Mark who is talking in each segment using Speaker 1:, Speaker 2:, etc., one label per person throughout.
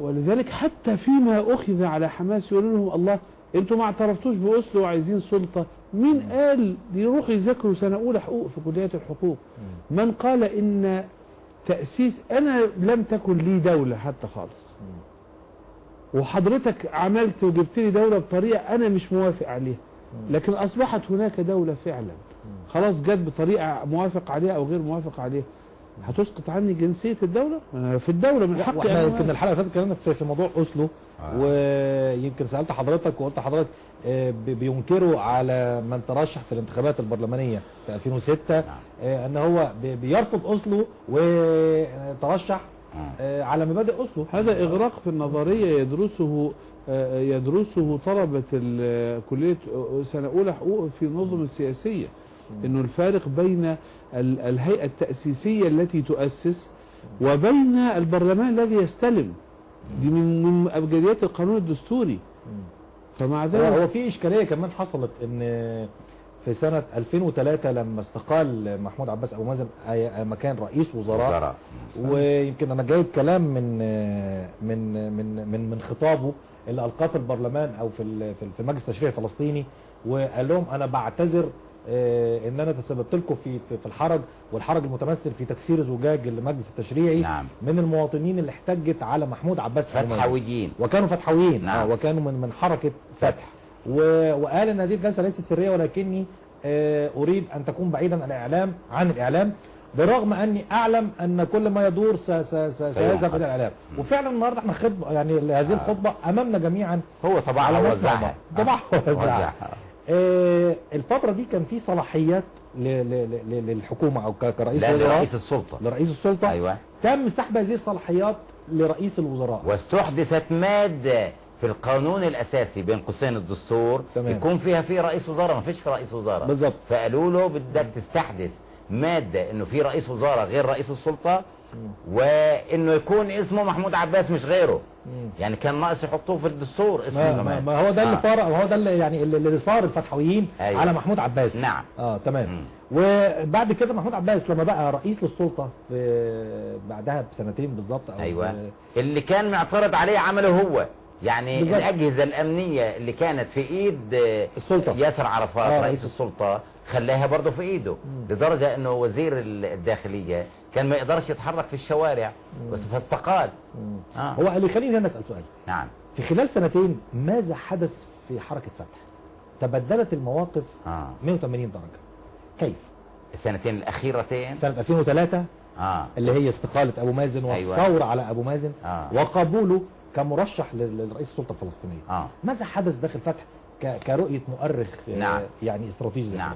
Speaker 1: ولذلك حتى فيما أخذ على حماس يقولوا لهم الله أنتوا ما اعترفتوش بأسلو وعايزين سلطة. مين قال يروحوا يذاكروا سنة أولى حقوق في كليات الحقوق. من قال إن تأسيس أنا لم تكن لي دولة حتى خالص. وحضرتك عملت وجبت لي دولة بطريقة أنا مش موافق عليها. لكن أصبحت هناك دولة فعلا. خلاص جت بطريقة موافق عليها أو غير موافق عليها. هتسقط عني جنسية الدولة في الدولة من حقي
Speaker 2: وإحنا
Speaker 1: أنا
Speaker 2: يمكن الحلقة اللي فاتت اتكلمنا في موضوع أوسلو
Speaker 3: آه.
Speaker 2: ويمكن سألت حضرتك وقلت حضرتك آه، بينكروا على من ترشح في الانتخابات البرلمانية في 2006 آه، إن هو بي- بيرفض أوسلو وترشح
Speaker 3: آه.
Speaker 2: آه، على مبادئ أوسلو
Speaker 1: هذا إغراق في النظرية يدرسه يدرسه طلبة كلية سنة أولى حقوق في النظم السياسية إنه الفارق بين الهيئة التأسيسية التي تؤسس وبين البرلمان الذي يستلم دي من من أبجديات القانون الدستوري فمع ذلك
Speaker 2: هو في إشكالية كمان حصلت إن في سنة 2003 لما استقال محمود عباس أبو مازن مكان رئيس وزراء. ويمكن أنا جايب كلام من من من من من خطابه اللي ألقاه في البرلمان أو في في المجلس التشريعي الفلسطيني وقال لهم أنا بعتذر إن أنا تسببت لكم في في الحرج والحرج المتمثل في تكسير زجاج المجلس التشريعي
Speaker 3: نعم.
Speaker 2: من المواطنين اللي احتجت على محمود عباس.
Speaker 3: فتحويين
Speaker 2: وكانوا فتحويين
Speaker 3: نعم.
Speaker 2: آه وكانوا من من حركة فتح و... وقال إن هذه الجلسة ليست سرية ولكني آه أريد أن تكون بعيدا عن الإعلام عن الإعلام برغم أني أعلم أن كل ما يدور. سيذهب إلى الإعلام وفعلا النهارده إحنا خطبة يعني هذه الخطبة أمامنا جميعا
Speaker 3: هو طبعا
Speaker 2: على
Speaker 3: وزعها.
Speaker 2: طبعا وزعها. آه الفترة دي كان في صلاحيات. للحكومة أو. كرئيس
Speaker 3: لا لرئيس السلطة
Speaker 2: لرئيس السلطة
Speaker 3: أيوه
Speaker 2: تم سحب هذه الصلاحيات لرئيس الوزراء
Speaker 3: واستحدثت مادة في القانون الأساسي بين قوسين الدستور
Speaker 2: تمام.
Speaker 3: يكون فيها في رئيس وزراء ما فيش في رئيس وزراء
Speaker 2: بالظبط.
Speaker 3: فقالوا له بدك تستحدث مادة إنه في رئيس وزراء غير رئيس السلطة وإنه يكون اسمه محمود عباس مش غيره. يعني كان ناقص يحطوه في الدستور اسمه
Speaker 2: ما, ما,
Speaker 3: كمان.
Speaker 2: ما هو ده اللي
Speaker 3: آه.
Speaker 2: صار هو ده اللي يعني اللي صار الفتحويين
Speaker 3: أيوة.
Speaker 2: على محمود عباس
Speaker 3: نعم
Speaker 2: آه تمام
Speaker 3: مم.
Speaker 2: وبعد كده محمود عباس لما بقى رئيس للسلطة في بعدها بسنتين بالظبط
Speaker 3: أو
Speaker 2: أيوه
Speaker 3: اللي كان معترض عليه عمله هو يعني
Speaker 2: بالظبط.
Speaker 3: الأجهزة الأمنية اللي كانت في إيد آه،
Speaker 2: السلطة.
Speaker 3: ياسر عرفات
Speaker 2: آه،
Speaker 3: رئيس. السلطة خلاها برضه في إيده
Speaker 2: مم.
Speaker 3: لدرجة إنه وزير ال- الداخلية كان ما يقدرش يتحرك في الشوارع بس فاستقال. آه.
Speaker 2: هو اللي يخليني هنا أسأل سؤال.
Speaker 3: نعم.
Speaker 2: في خلال سنتين ماذا حدث في حركة فتح؟ تبدلت المواقف
Speaker 3: آه.
Speaker 2: 180 درجة. كيف؟
Speaker 3: السنتين الأخيرتين.
Speaker 2: سنة 2003
Speaker 3: آه.
Speaker 2: اللي هي استقالة أبو مازن
Speaker 3: أيوة.
Speaker 2: والثورة على أبو مازن
Speaker 3: آه.
Speaker 2: وقبوله كمرشح لرئيس السلطة الفلسطينية.
Speaker 3: آه.
Speaker 2: ماذا حدث داخل فتح كرؤية مؤرخ آه،
Speaker 3: نعم.
Speaker 2: يعني استراتيجي
Speaker 3: نعم؟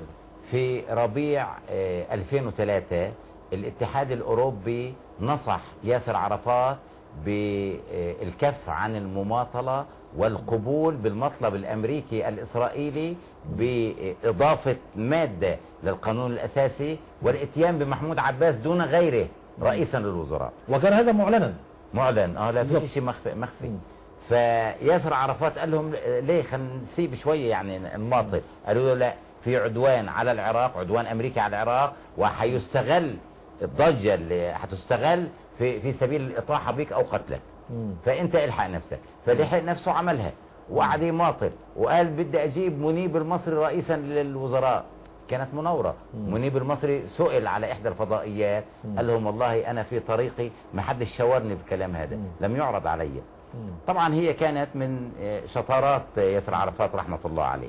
Speaker 3: في ربيع آه، 2003 الاتحاد الأوروبي نصح ياسر عرفات بالكف عن المماطلة والقبول بالمطلب الأمريكي الإسرائيلي بإضافة مادة للقانون الأساسي والإتيان بمحمود عباس دون غيره رئيسا للوزراء.
Speaker 2: وكان هذا معلنا.
Speaker 3: معلن. آه لا. في شيء مخفي مخفي. فياسر عرفات قال لهم ليه؟ خلينا نسيب شوية يعني نماطل قالوا له لا في عدوان على العراق عدوان أمريكي على العراق وحيستغل الضجة اللي هتستغل في في سبيل الاطاحه بك أو قتلك
Speaker 2: مم.
Speaker 3: فأنت إلحق نفسك فلحق نفسه عملها وقعد يماطل وقال بدي أجيب منيب المصري رئيسا للوزراء كانت مناورة. منيب المصري سئل على إحدى الفضائيات. قال لهم والله أنا في طريقي ما حدش شاورني بالكلام هذا. لم يعرض علي. طبعا هي كانت من آه، شطارات ياسر عرفات رحمة الله عليه.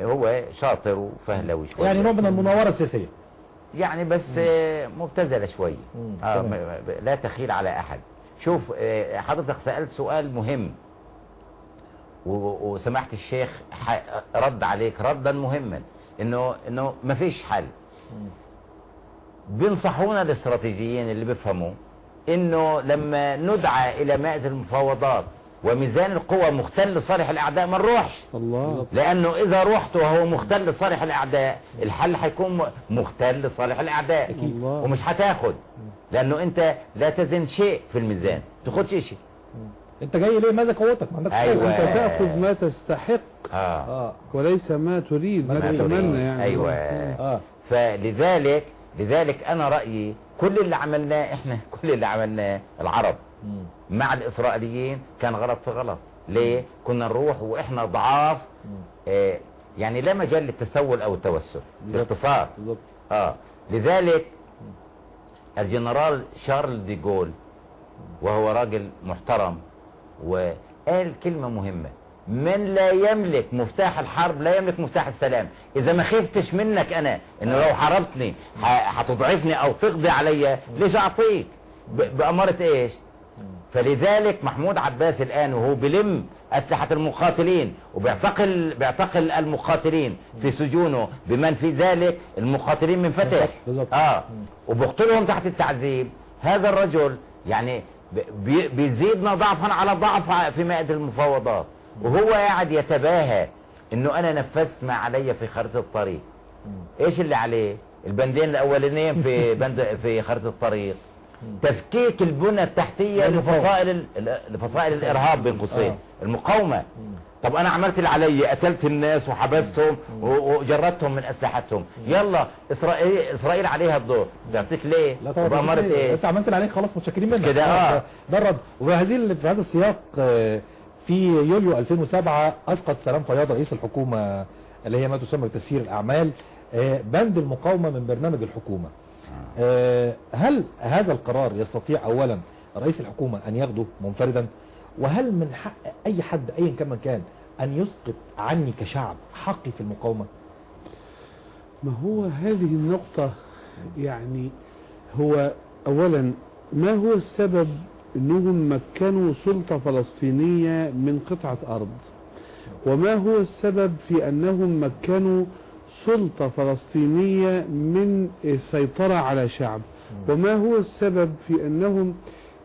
Speaker 3: هو شاطر وفهلوي شوية
Speaker 2: يعني نوع من المناورة السياسية
Speaker 3: يعني بس مبتذلة شوية
Speaker 2: مم.
Speaker 3: آه لا تخيل على أحد. شوف آه، حضرتك سألت سؤال مهم. و- وسمحت الشيخ رد عليك ردا مهما. إنه إنه ما فيش حل. بينصحونا الاستراتيجيين اللي بيفهموا إنه لما ندعى إلى مائدة المفاوضات وميزان القوى مختل لصالح الأعداء ما نروحش.
Speaker 1: الله.
Speaker 3: لأنه إذا رحت وهو مختل لصالح الأعداء الحل هيكون مختل لصالح الأعداء.
Speaker 1: الله.
Speaker 3: ومش هتاخد. لأنه أنت لا تزن شيء في الميزان. تاخدش شيء.
Speaker 2: أنت جاي ليه؟ ماذا قوتك؟ ما عندكش
Speaker 3: أيوة.
Speaker 1: أنت تأخذ ما تستحق.
Speaker 3: آه.
Speaker 2: آه.
Speaker 1: وليس ما تريد. ما
Speaker 2: ما تريد.
Speaker 1: تتمنى يعني.
Speaker 3: أيوه.
Speaker 2: آه.
Speaker 3: فلذلك لذلك أنا رأيي كل اللي عملناه إحنا كل اللي عملناه العرب. مع الإسرائيليين كان غلط في غلط. ليه؟ كنا نروح وإحنا ضعاف. آه يعني لا مجال للتسول أو التوسل. باختصار آه. لذلك الجنرال شارل دي جول وهو راجل محترم وقال كلمة مهمة من لا يملك مفتاح الحرب لا يملك مفتاح السلام. إذا ما خفتش منك أنا انه لو حاربتني هتضعفني أو تقضي عليا ليش أعطيك؟ ب- بأمارة إيش؟ فلذلك محمود عباس الآن وهو بلم أسلحة المقاتلين وبيعتقل بيعتقل المقاتلين في سجونه بمن في ذلك المقاتلين من فتح. آه.
Speaker 2: مم.
Speaker 3: وبيقتلهم تحت التعذيب. هذا الرجل يعني بي- بيزيدنا ضعفا على ضعف في مائدة المفاوضات. وهو قاعد يتباهى إنه أنا نفذت ما علي في خريطة الطريق. إيش اللي عليه؟ البندين الأولانيين في بند في خريطة الطريق. تفكيك البنى التحتية. لفصائل لفصائل الإرهاب بين قوسين.
Speaker 2: آه.
Speaker 3: المقاومة. طب أنا عملت اللي علي قتلت الناس وحبستهم وجردتهم من أسلحتهم. يلا إسرائيل إسرائيل عليها الدور. تعطيك ليه؟
Speaker 2: لا طبعا
Speaker 3: بأمارة
Speaker 2: مش-
Speaker 3: إيه؟
Speaker 2: أنت عملت اللي عليك خلاص متشكرين منك.
Speaker 3: كده،.
Speaker 2: ده الرد وهذه ال- في هذا السياق آه، في يوليو 2007 أسقط سلام فياض رئيس الحكومة اللي هي ما تسمى بتسيير الأعمال آه، بند المقاومة من برنامج الحكومة. هل هذا القرار يستطيع اولا رئيس الحكومة أن ياخده منفردا؟ وهل من حق أي حد ايا من كان أن يسقط عني كشعب حقي في المقاومة؟
Speaker 1: ما هو هذه النقطة؟ يعني هو أولا ما هو السبب أنهم مكنوا سلطة فلسطينية من قطعة أرض؟ وما هو السبب في أنهم مكنوا سلطة فلسطينية من السيطرة على شعب. وما هو السبب في أنهم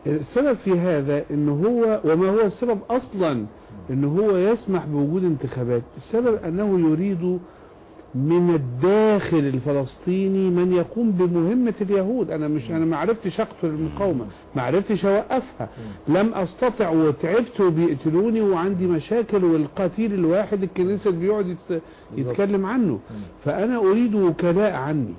Speaker 1: السبب في هذا أنه هو وما هو السبب أصلا أنه هو يسمح بوجود انتخابات. السبب أنه يريد من الداخل الفلسطيني من يقوم بمهمة اليهود. أنا مش أنا ما عرفتش أقتل المقاومة ما عرفتش أوقفها. لم أستطع وتعبت وبيقتلوني وعندي مشاكل والقتيل الواحد الكنيسة بيقعد يت- يتكلم عنه. فأنا أريد وكلاء عني.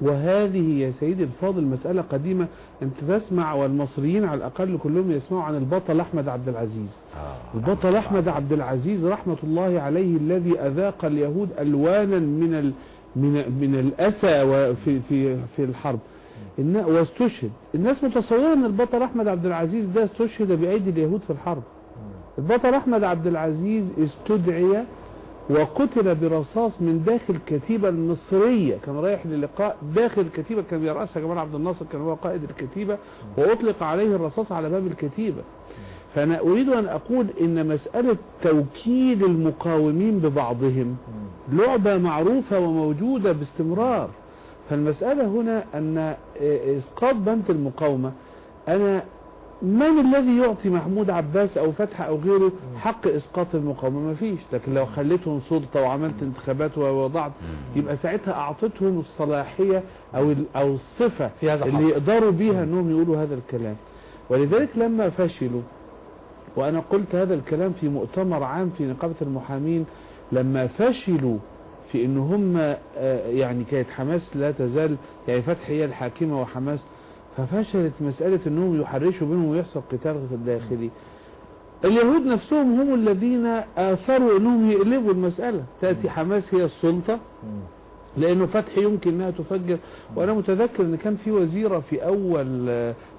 Speaker 1: وهذه يا سيدي الفاضل مسألة قديمة انت تسمع والمصريين على الأقل كلهم يسمعوا عن البطل أحمد عبد العزيز.
Speaker 3: آه.
Speaker 1: البطل أحمد عبد العزيز. رحمة الله عليه الذي أذاق اليهود ألوانا من ال من من الأسى وفي في في الحرب. إن واستشهد. الناس متصورة إن البطل أحمد عبد العزيز ده استشهد بأيدي اليهود في الحرب. البطل أحمد عبد العزيز استدعي وقتل برصاص من داخل الكتيبة المصرية كان رايح للقاء داخل الكتيبة كان بيرأسها جمال عبد الناصر كان هو قائد الكتيبة وأطلق عليه الرصاص على باب الكتيبة. فأنا أريد أن أقول إن مسألة توكيل المقاومين ببعضهم لعبة معروفة وموجودة باستمرار. فالمسألة هنا أن إسقاط بنك المقاومة أنا من الذي يعطي محمود عباس أو فتح أو غيره حق إسقاط المقاومة؟ ما فيش. لكن لو خليتهم سلطة وعملت انتخابات ووضعت يبقى ساعتها أعطيتهم الصلاحية أو ال- أو الصفة
Speaker 2: في هذا
Speaker 1: اللي. يقدروا بيها أنهم يقولوا هذا الكلام. ولذلك لما فشلوا وأنا قلت هذا الكلام في مؤتمر عام في نقابة المحامين لما فشلوا في إن هم آه، يعني كانت حماس لا تزال يعني فتح هي الحاكمة وحماس ففشلت مسألة إنهم يحرشوا بينهم ويحصل قتال داخلي اليهود نفسهم هم الذين آثروا إنهم يقلبوا المسألة. تأتي حماس هي السلطة. لأنه فتح يمكن إنها تفجر. وأنا متذكر إن كان في وزيرة في أول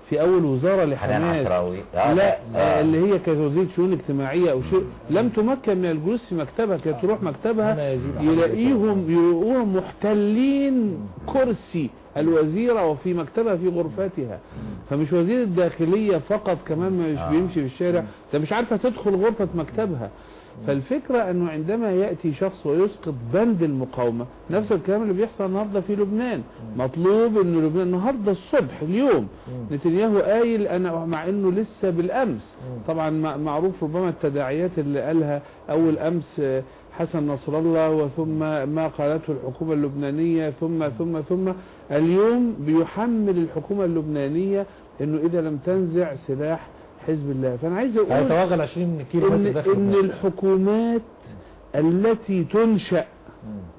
Speaker 1: في أول وزارة لحماس.
Speaker 3: آه،
Speaker 1: لا
Speaker 3: آه.
Speaker 1: اللي هي كانت وزيرة شؤون اجتماعية أو شيء. لم تمكن من الجلوس في مكتبها. كانت تروح مكتبها يلاقيهم يلاقوهم محتلين كرسي. الوزيرة وفي مكتبها في غرفتها. فمش وزير الداخلية فقط كمان مش
Speaker 3: آه.
Speaker 1: بيمشي في الشارع. ده مش عارفة تدخل غرفة مكتبها. فالفكرة انه عندما يأتي شخص ويسقط بند المقاومة نفس الكلام اللي بيحصل النهاردة في لبنان. مطلوب انه لبنان النهاردة الصبح اليوم نتنياهو قايل أنا مع انه لسه بالامس. طبعا مع- معروف ربما التداعيات اللي قالها أول أمس آه، حسن نصر الله وثم ما قالته الحكومة اللبنانية ثم ثم ثم اليوم بيحمل الحكومة اللبنانية إنه إذا لم تنزع سلاح حزب الله فأنا عايز أقول
Speaker 2: هيتوغل 20 كيلو
Speaker 1: إن,
Speaker 2: لبنان.
Speaker 1: الحكومات التي تنشأ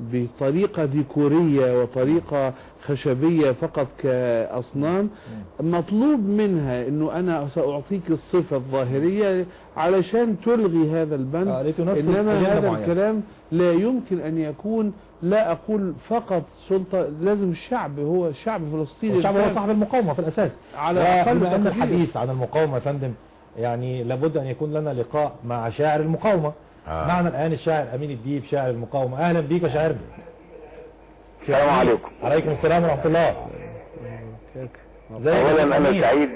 Speaker 1: بطريقة ديكورية وطريقة خشبية فقط كأصنام مطلوب منها إنه أنا سأعطيك الصفة الظاهرية علشان تلغي هذا
Speaker 2: آه،
Speaker 1: البند
Speaker 2: لتنفذ إنما
Speaker 1: هذا. الكلام لا يمكن أن يكون لا أقول فقط سلطة لازم الشعب هو الشعب الفلسطيني
Speaker 2: الشعب هو. صاحب المقاومة في الأساس
Speaker 1: على
Speaker 2: بما أن
Speaker 1: تقدير.
Speaker 2: الحديث عن المقاومة فندم يعني لابد أن يكون لنا لقاء مع شاعر المقاومة
Speaker 3: آه.
Speaker 2: معنا الآن الشاعر أمين الديب شاعر المقاومة. أهلا بيك يا شاعرنا
Speaker 4: السلام عليكم.
Speaker 2: عليكم السلام ورحمة الله. ازيك يا
Speaker 4: اولا أنا
Speaker 2: أمين؟
Speaker 4: سعيد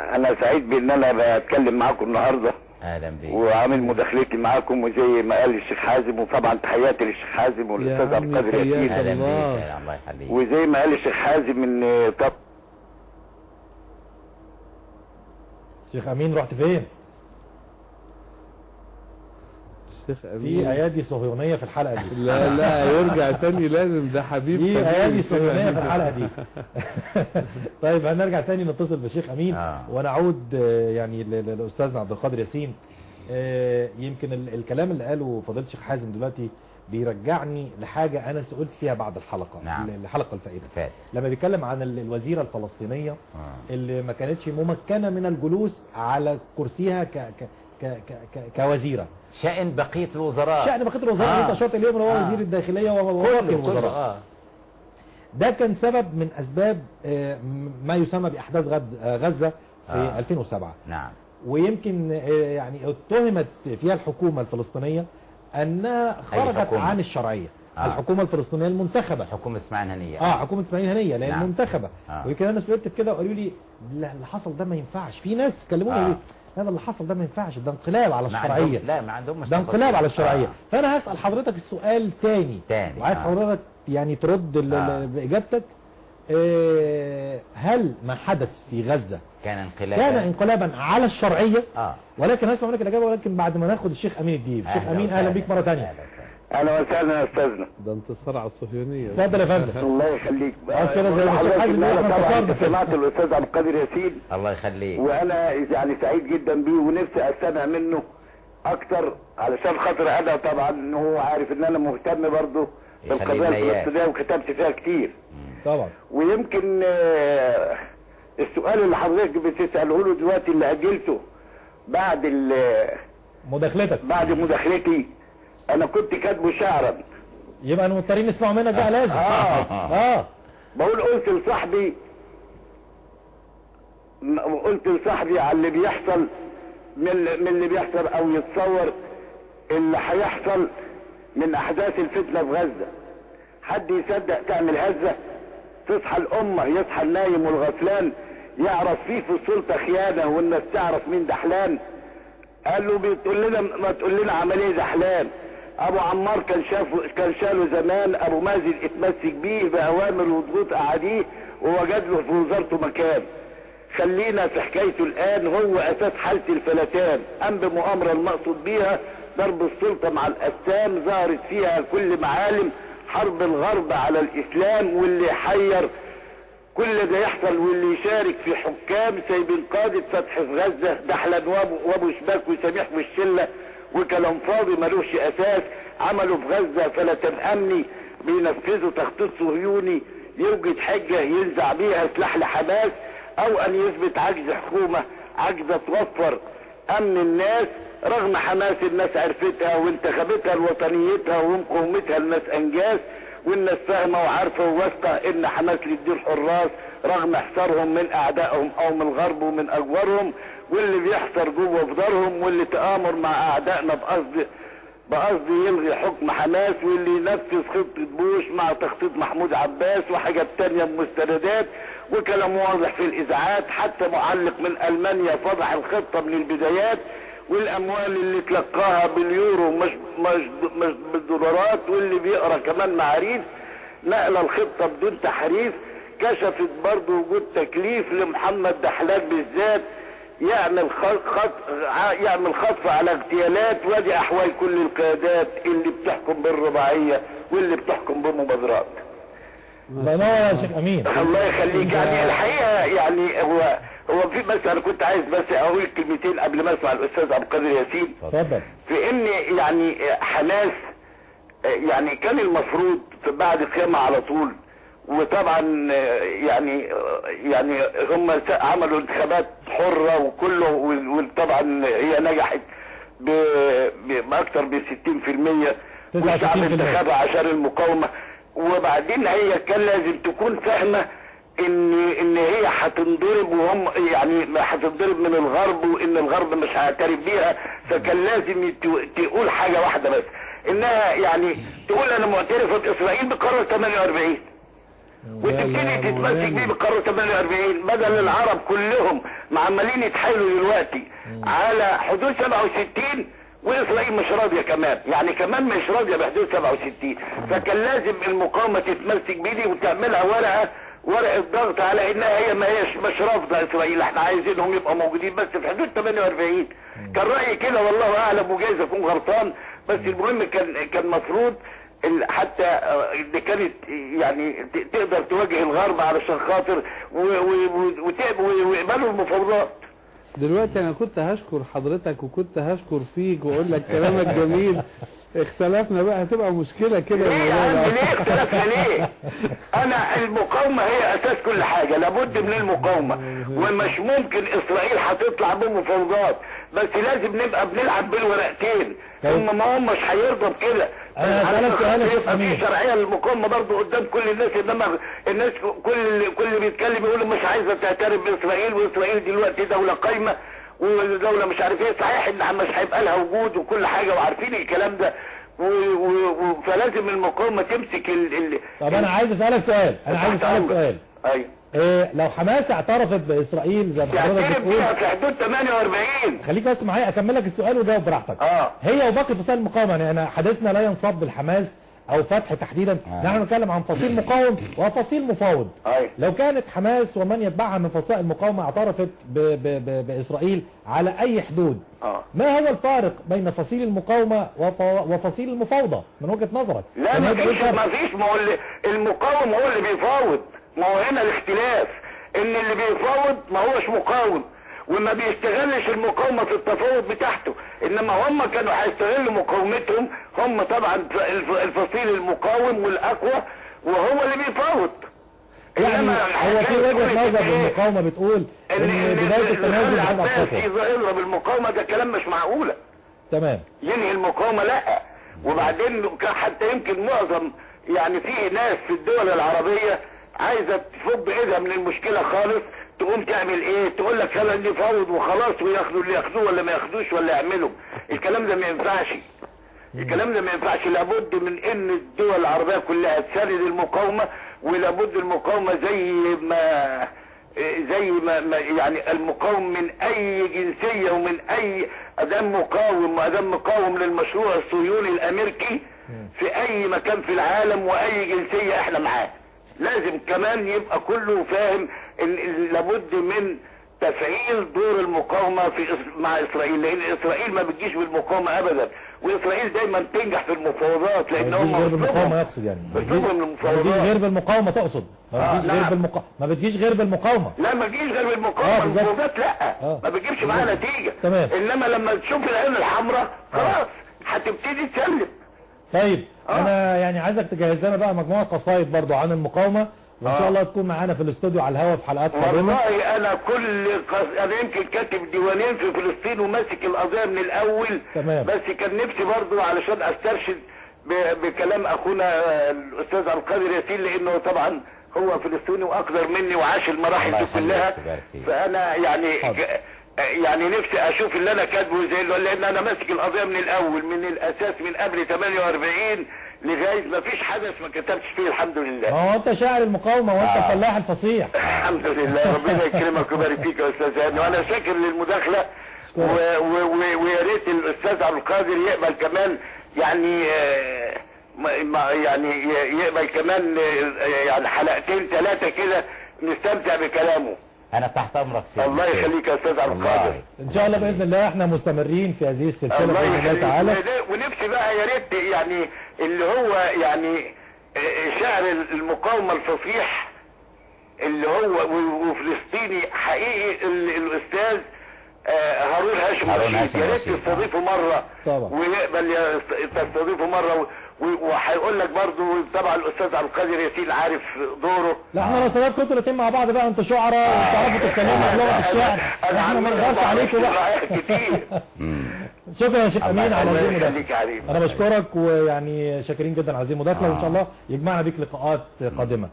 Speaker 4: أنا سعيد بإن أنا بتكلم معاكم النهارده.
Speaker 3: أهلا بيك.
Speaker 4: وعامل مداخلتي معاكم وزي ما قال الشيخ حازم وطبعا تحياتي للشيخ حازم والأستاذ عبد القادر ياسين.
Speaker 3: أهلا
Speaker 1: الله.
Speaker 3: بيك الله يخليك.
Speaker 4: وزي ما قال الشيخ حازم إن طب
Speaker 2: شيخ أمين رحت فين؟
Speaker 1: الشيخ
Speaker 2: في
Speaker 1: أمين.
Speaker 2: أيادي صهيونية في الحلقة دي
Speaker 1: لا لا يرجع تاني لازم ده حبيب
Speaker 2: في أيادي
Speaker 1: كده.
Speaker 2: صهيونية في الحلقة دي طيب هنرجع تاني نتصل بالشيخ أمين
Speaker 3: آه.
Speaker 2: ونعود آه، يعني لاستاذنا عبد القادر ياسين آه، يمكن ال- الكلام اللي قاله فضيلة الشيخ حازم دلوقتي بيرجعني لحاجة أنا سئلت فيها بعد الحلقة
Speaker 3: نعم.
Speaker 2: ال- الحلقة الفائدة
Speaker 3: فات
Speaker 2: لما بيتكلم عن ال- الوزيرة الفلسطينية
Speaker 3: آه.
Speaker 2: اللي ما كانتش ممكنة من الجلوس على كرسيها ك ك ك ك ك كوزيرة
Speaker 3: شأن بقية الوزراء
Speaker 2: شأن بقية الوزراء
Speaker 3: آه.
Speaker 2: أنت اليهم اللي هو
Speaker 3: آه.
Speaker 2: وزير الداخلية
Speaker 3: كله
Speaker 2: الوزراء
Speaker 3: آه
Speaker 2: ده كان سبب من أسباب آه، ما يسمى بأحداث غد- آه، غزة في
Speaker 3: آه.
Speaker 2: 2007
Speaker 3: نعم
Speaker 2: ويمكن آه، يعني اتهمت فيها الحكومة الفلسطينية أنها خرجت؟ عن الشرعية
Speaker 3: آه.
Speaker 2: الحكومة الفلسطينية المنتخبة
Speaker 3: حكومة إسماعيل هنية
Speaker 2: آه حكومة إسماعيل هنية لأن
Speaker 3: نعم.
Speaker 2: منتخبة
Speaker 3: آه.
Speaker 2: ويمكن أنا سئلت في كده وقالوا لي اللي حصل ده ما ينفعش في ناس كلموني
Speaker 3: آه.
Speaker 2: هذا اللي حصل ده ما ينفعش ده انقلاب على الشرعية.
Speaker 3: لا ما عندهم
Speaker 2: ده انقلاب على الشرعية.
Speaker 3: آه.
Speaker 2: فأنا هسأل حضرتك السؤال تاني.
Speaker 3: تاني،
Speaker 2: وعايز
Speaker 3: آه.
Speaker 2: حضرتك يعني ترد
Speaker 3: آه.
Speaker 2: بإجابتك. آه، هل ما حدث في غزة
Speaker 3: كان انقلاب
Speaker 2: كان انقلابا على الشرعية؟
Speaker 3: آه.
Speaker 2: ولكن هسمع منك الإجابة ولكن بعد ما ناخد الشيخ أمين الديب الشيخ أمين أهلا بيك مرة تانية.
Speaker 3: أهلا.
Speaker 4: أهلا وسهلا يا أستاذنا.
Speaker 1: ده انتصار على الصهيونية.
Speaker 2: اتفضل يا فندم.
Speaker 4: الله يخليك.
Speaker 2: آه،
Speaker 4: انا
Speaker 2: انتصرنا.
Speaker 4: سمعت الأستاذ عبد القادر ياسين.
Speaker 3: الله يخليك.
Speaker 4: وأنا يعني سعيد جدا بيه ونفسي أستمع منه أكتر علشان خاطر أنا طبعا إن هو عارف إن أنا مهتم برضه
Speaker 3: بالقضية.
Speaker 4: الفلسطينيه وكتبت فيها كتير.
Speaker 2: طبعا.
Speaker 4: ويمكن آه، السؤال اللي حضرتك بتسأله له دلوقتي اللي أجلته بعد ال-
Speaker 2: مداخلتك.
Speaker 4: بعد مداخلتي أنا كنت كاتبه شعرا.
Speaker 2: يبقى مضطرين نسمعوا منك بقى لازم.
Speaker 4: آه.
Speaker 2: آه.
Speaker 4: بقول قلت لصاحبي قلت لصاحبي على اللي بيحصل من من اللي بيحصل أو يتصور اللي هيحصل من أحداث الفتنة في غزة. حد يصدق تعمل هزة؟ تصحى الأمة يصحى النايم والغفلان يعرف فيه في السلطة خيانة والناس تعرف مين دحلان. قال له بتقول لنا ما تقول لنا عملية دحلان. أبو عمار كان شافه كان شاله زمان أبو مازن اتمسك بيه باوامر وضغوط اعاديه ووجد له في وزارته مكان. خلينا في حكايته الآن هو أساس حالة الفلتان قام بمؤامرة المقصود بيها ضرب السلطة مع الاسلام ظهرت فيها كل معالم حرب الغرب على الإسلام واللي حير كل ده يحصل واللي يشارك في حكام سايبين قادة فتح في غزة وابو, وابو شباك وسميح والشلة وكلام فاضي ملوش أساس عملوا في غزة فلتان امني بينفذوا تخطيط صهيوني يوجد حجة ينزع بيها سلاح لحماس أو أن يثبت عجز حكومة عجزة توفر. أمن الناس رغم حماس الناس عرفتها وانتخابتها لوطنيتها ومقاومتها الناس أنجاز والناس فاهمة وعارفة وواثقة إن حماس للدين حراس رغم إحصارهم من أعدائهم أو من الغرب ومن اجوارهم واللي بيحصر جوه في دارهم واللي تآمر مع أعدائنا بقصد بقصد يلغي حكم حماس واللي ينفذ خطة بوش مع تخطيط محمود عباس وحاجات تانية بمستندات وكلام واضح في الإذاعات. حتى معلق من ألمانيا فضح الخطة من البدايات والأموال اللي تلقاها باليورو مش مش مش بالدولارات واللي بيقرأ كمان معاريف. نقل الخطة بدون تحريف كشفت برضه وجود تكليف لمحمد دحلان بالذات. يعمل خط يعمل خطف على اغتيالات وادي أحوال كل القيادات اللي بتحكم بالرباعية واللي بتحكم بالمبادرات.
Speaker 2: الله ينور يا شيخ أمين.
Speaker 4: الله يخليك. يعني الحقيقة يعني هو هو في بس أنا كنت عايز بس أقول كلمتين قبل ما أسمع الأستاذ عبد القادر ياسين.
Speaker 2: اتفضل.
Speaker 4: في إن يعني حماس يعني كان المفروض بعد القيامة على طول وطبعا يعني يعني هم عملوا انتخابات حرة وكله وطبعا هي نجحت بأكثر ب 60% والشعب
Speaker 2: 69%.
Speaker 4: انتخبها عشان المقاومة. وبعدين هي كان لازم تكون فاهمة إن إن هي هتنضرب وهم يعني هتنضرب من الغرب وإن الغرب مش هيعترف بيها. فكان لازم تقول حاجة واحدة بس إنها يعني تقول أنا معترفة باسرائيل بقرار 48 وتبتدي تتمسك بيه بقرار 48 بدل العرب كلهم عمالين يتحايلوا دلوقتي على حدود 67 واسرائيل مش راضية كمان. يعني كمان مش راضية بحدود 67 فكان لازم المقاومة تتمسك بيه وتعملها ورقة ورقة ضغط على إنها هي ما هيش مش رافضة إسرائيل. إحنا عايزينهم يبقوا موجودين بس في حدود 48 كان رأيي كده والله أعلم وجايز أكون غلطان بس المهم كان كان مفروض حتى آه، اللي كانت يعني تقدر تواجه الغرب علشان خاطر ويقبلوا المفاوضات.
Speaker 1: دلوقتي أنا كنت هشكر حضرتك وكنت هشكر فيك وأقول لك كلامك جميل. اختلفنا بقى هتبقى مشكلة كده
Speaker 4: ليه يا عم. ليه اختلفنا ليه؟ أنا المقاومة هي أساس كل حاجة لابد من المقاومة. ومش ممكن إسرائيل هتطلع بمفاوضات بس لازم نبقى بنلعب بالورقتين.
Speaker 2: طيب.
Speaker 4: هم ما هم مش هيرضوا بكده.
Speaker 2: سؤال يا
Speaker 4: خاطر
Speaker 2: شيخ.
Speaker 4: في شرعية للمقاومة برضه قدام كل الناس إنما الناس كل كل اللي بيتكلم يقول مش عايزة تعترف بإسرائيل وإسرائيل دلوقتي دولة قايمة ودولة مش عارف إيه صحيح إن مش هيبقى لها وجود وكل حاجة وعارفين الكلام ده و... و... و... فلازم المقاومة تمسك ال... ال...
Speaker 2: طب أنا عايز أسألك سؤال أنا عايز
Speaker 4: أسألك.
Speaker 2: سؤال
Speaker 4: أيوه
Speaker 2: إيه لو حماس اعترفت بإسرائيل زي ما حضرتك بتقول.
Speaker 4: في حدود 48
Speaker 2: خليك بس معايا أكمل لك السؤال وجاوب براحتك.
Speaker 4: آه.
Speaker 2: هي وباقي فصائل المقاومة يعني حديثنا لا ينصب بالحماس أو فتح تحديدا.
Speaker 3: آه.
Speaker 2: نحن نتكلم عن فصيل مقاوم وفصيل مفاوض.
Speaker 4: أيوه
Speaker 2: لو كانت حماس ومن يتبعها من فصائل المقاومة اعترفت ب ب ب بإسرائيل على أي حدود
Speaker 4: آه.
Speaker 2: ما هو الفارق بين فصيل المقاومة وف وفصيل المفاوضة من وجهة نظرك؟
Speaker 4: لا
Speaker 2: يعني
Speaker 4: ما فيش؟ ما فيش ما هو اللي المقاوم هو اللي بيفاوض. ما هو هنا الاختلاف إن اللي بيفاوض ما هوش مقاوم وما بيستغلش المقاومة في التفاوض بتاعته إنما هم كانوا هيستغلوا مقاومتهم هم طبعا الف- الفصيل المقاوم والأقوى وهو اللي بيفاوض.
Speaker 2: يعني هو في وجهة نظر بالمقاومة بتقول إن بداية التنازل خطوه
Speaker 4: يضرب المقاومة ده كلام مش معقولة.
Speaker 2: تمام.
Speaker 4: ينهي المقاومة لأ. وبعدين حتى يمكن معظم يعني في ناس في الدول العربية عايزة تفض إيدها من المشكلة خالص تقوم تعمل إيه؟ تقول لك خلينا نفاوض وخلاص وياخدوا اللي ياخدوه ولا ما ياخدوش ولا يعملوا. الكلام ده ما ينفعش. الكلام ده ما ينفعش. لابد من إن الدول العربية كلها تساند المقاومة ولابد المقاومة زي ما زي ما ما- يعني المقاوم من أي جنسية ومن أي ادام مقاوم وادام مقاوم للمشروع الصهيوني الأمريكي في أي مكان في العالم وأي جنسية إحنا معاه. لازم كمان يبقى كله فاهم إن لابد من تفعيل دور المقاومة في مع إسرائيل لأن إسرائيل ما بتجيش بالمقاومة ابدا وإسرائيل دايما تنجح في المفاوضات لأن
Speaker 2: ما
Speaker 4: هم
Speaker 2: بتجيش غير بالمقاومة
Speaker 4: مطلوبهم.
Speaker 2: يقصد يعني ما بتجيش- بتجيش غير بالمقاومة تقصد ما
Speaker 4: آه،
Speaker 2: بتجيش غير
Speaker 4: نعم.
Speaker 2: بالمقاومه ما بتجيش غير بالمقاومة
Speaker 4: لا ما تجيش غير
Speaker 2: آه،
Speaker 4: بالمقاومة
Speaker 2: بالظبط.
Speaker 4: المفاوضات لا
Speaker 2: آه.
Speaker 4: ما بتجيبش معاها. نتيجة
Speaker 2: تمام.
Speaker 4: إنما لما تشوف العين الحمراء خلاص هتبتدي تسلم
Speaker 2: طيب
Speaker 4: آه.
Speaker 2: أنا يعني عايزك تجهز لنا بقى مجموعة قصايد برضو عن المقاومة وإن شاء
Speaker 4: آه.
Speaker 2: الله تكون معانا في الاستوديو على الهواء في حلقات قادمة
Speaker 4: والله أنا كل قص... أنا يمكن كاتب ديوانين في فلسطين وماسك القضية من الأول
Speaker 2: تمام.
Speaker 4: بس كان نفسي برضو علشان أسترشد ب... بكلام أخونا آه، الأستاذ عبد القادر ياسين لأنه طبعا هو فلسطيني واقدر مني وعاش المراحل دي كلها. فأنا يعني
Speaker 2: حاضر.
Speaker 4: يعني نفسي أشوف اللي أنا كاتبه زي اللي- لأن أنا ماسك القضية من الأول من الأساس من قبل 48 لغاية ما فيش حدث ما كتبتش فيه الحمد لله.
Speaker 2: ما هو أنت شاعر المقاومة وأنت
Speaker 3: آه.
Speaker 2: الفلاح الفصيح.
Speaker 4: الحمد لله ربنا يكرمك ويبارك فيك يا أستاذ هاني وأنا شاكر للمداخلة ويا ريت الأستاذ عبد القادر يقبل كمان يعني آه، يعني يقبل كمان آه، يعني حلقتين ثلاثة كده نستمتع بكلامه.
Speaker 3: أنا تحت أمرك سيدي
Speaker 4: الله يخليك يا أستاذ عبد القادر.
Speaker 2: إن شاء الله بإذن الله إحنا مستمرين في هذه
Speaker 4: السلسلة
Speaker 2: بإذن الله تعالى.
Speaker 4: ون- ونفسي بقى يا ريت يعني اللي هو يعني شعر المقاومة الفصيح اللي هو وفلسطيني حقيقي ال- الأستاذ آه، هارون هاشم رشيد. يا ريت. تستضيفه مرة.
Speaker 2: طبعا.
Speaker 4: ويقبل تستضيفه و- وهيقول لك برضه طبعا الأستاذ عبد القادر ياسين عارف دوره.
Speaker 2: لا إحنا لو سبب كنتوا الاتنين مع بعض بقى أنتوا شعراء وتعرفوا تتكلموا بلغه الشعر.
Speaker 4: أنا
Speaker 2: إحنا ما نقدرش عليكم بقى.
Speaker 4: كتير.
Speaker 2: شكرا يا شيخ أمين على
Speaker 4: يا حبيبي.
Speaker 2: أنا بشكرك ويعني شاكرين جدا على هذه المداخله وإن شاء الله يجمعنا بيك لقاءات قادمة.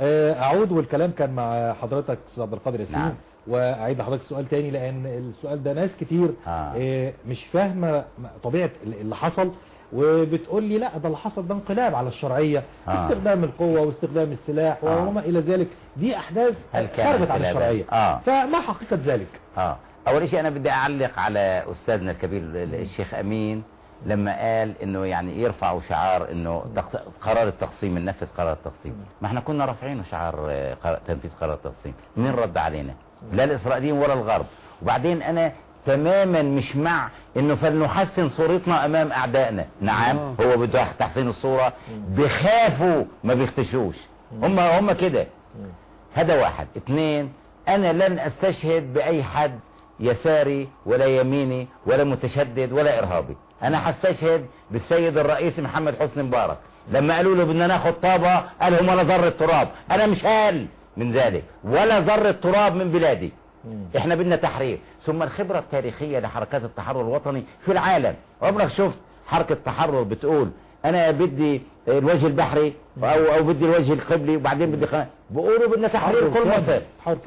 Speaker 2: آه، أعود والكلام كان مع حضرتك أستاذ عبد القادر ياسين.
Speaker 3: نعم.
Speaker 2: وأعيد لحضرتك السؤال تاني لأن السؤال ده ناس كتير
Speaker 3: آه.
Speaker 2: آه، مش فاهمة طبيعة اللي حصل. وبتقول لي لا ده اللي حصل ده انقلاب على الشرعية
Speaker 3: آه.
Speaker 2: استخدام القوة واستخدام السلاح
Speaker 3: آه.
Speaker 2: وما إلى ذلك دي خرجت عن
Speaker 3: انقلابا؟
Speaker 2: الشرعية
Speaker 3: آه.
Speaker 2: فما حقيقة ذلك
Speaker 3: آه أول شيء أنا بدي أعلق على أستاذنا الكبير الشيخ أمين لما قال إنه يعني يرفعوا شعار إنه قرار التقسيم ننفذ قرار التقسيم ما إحنا كنا رافعينه شعار آه، تنفيذ قرار التقسيم مين رد علينا لا الإسرائيليين ولا الغرب وبعدين أنا تماما مش مع إنه فلنحسن صورتنا أمام أعدائنا. نعم
Speaker 1: آه.
Speaker 3: هو بده تحسين الصورة. بخافوا ما بيختشوش هم هم كده. هذا واحد. اثنين أنا لن أستشهد بأي حد يساري ولا يميني ولا متشدد ولا إرهابي. أنا هستشهد بالسيد الرئيس محمد حسني مبارك. لما قالوا له بدنا ناخد طابة قال هم ولا ذرة تراب. أنا مش قال من ذلك. ولا ذرة تراب من بلادي. إحنا بدنا تحرير ثم الخبرة التاريخية لحركات التحرر الوطني في العالم عمرك شفت حركة تحرر بتقول أنا بدي الوجه البحري أو أو بدي الوجه القبلي وبعدين بدي خ... بيقولوا بدنا تحرير كل. مصر.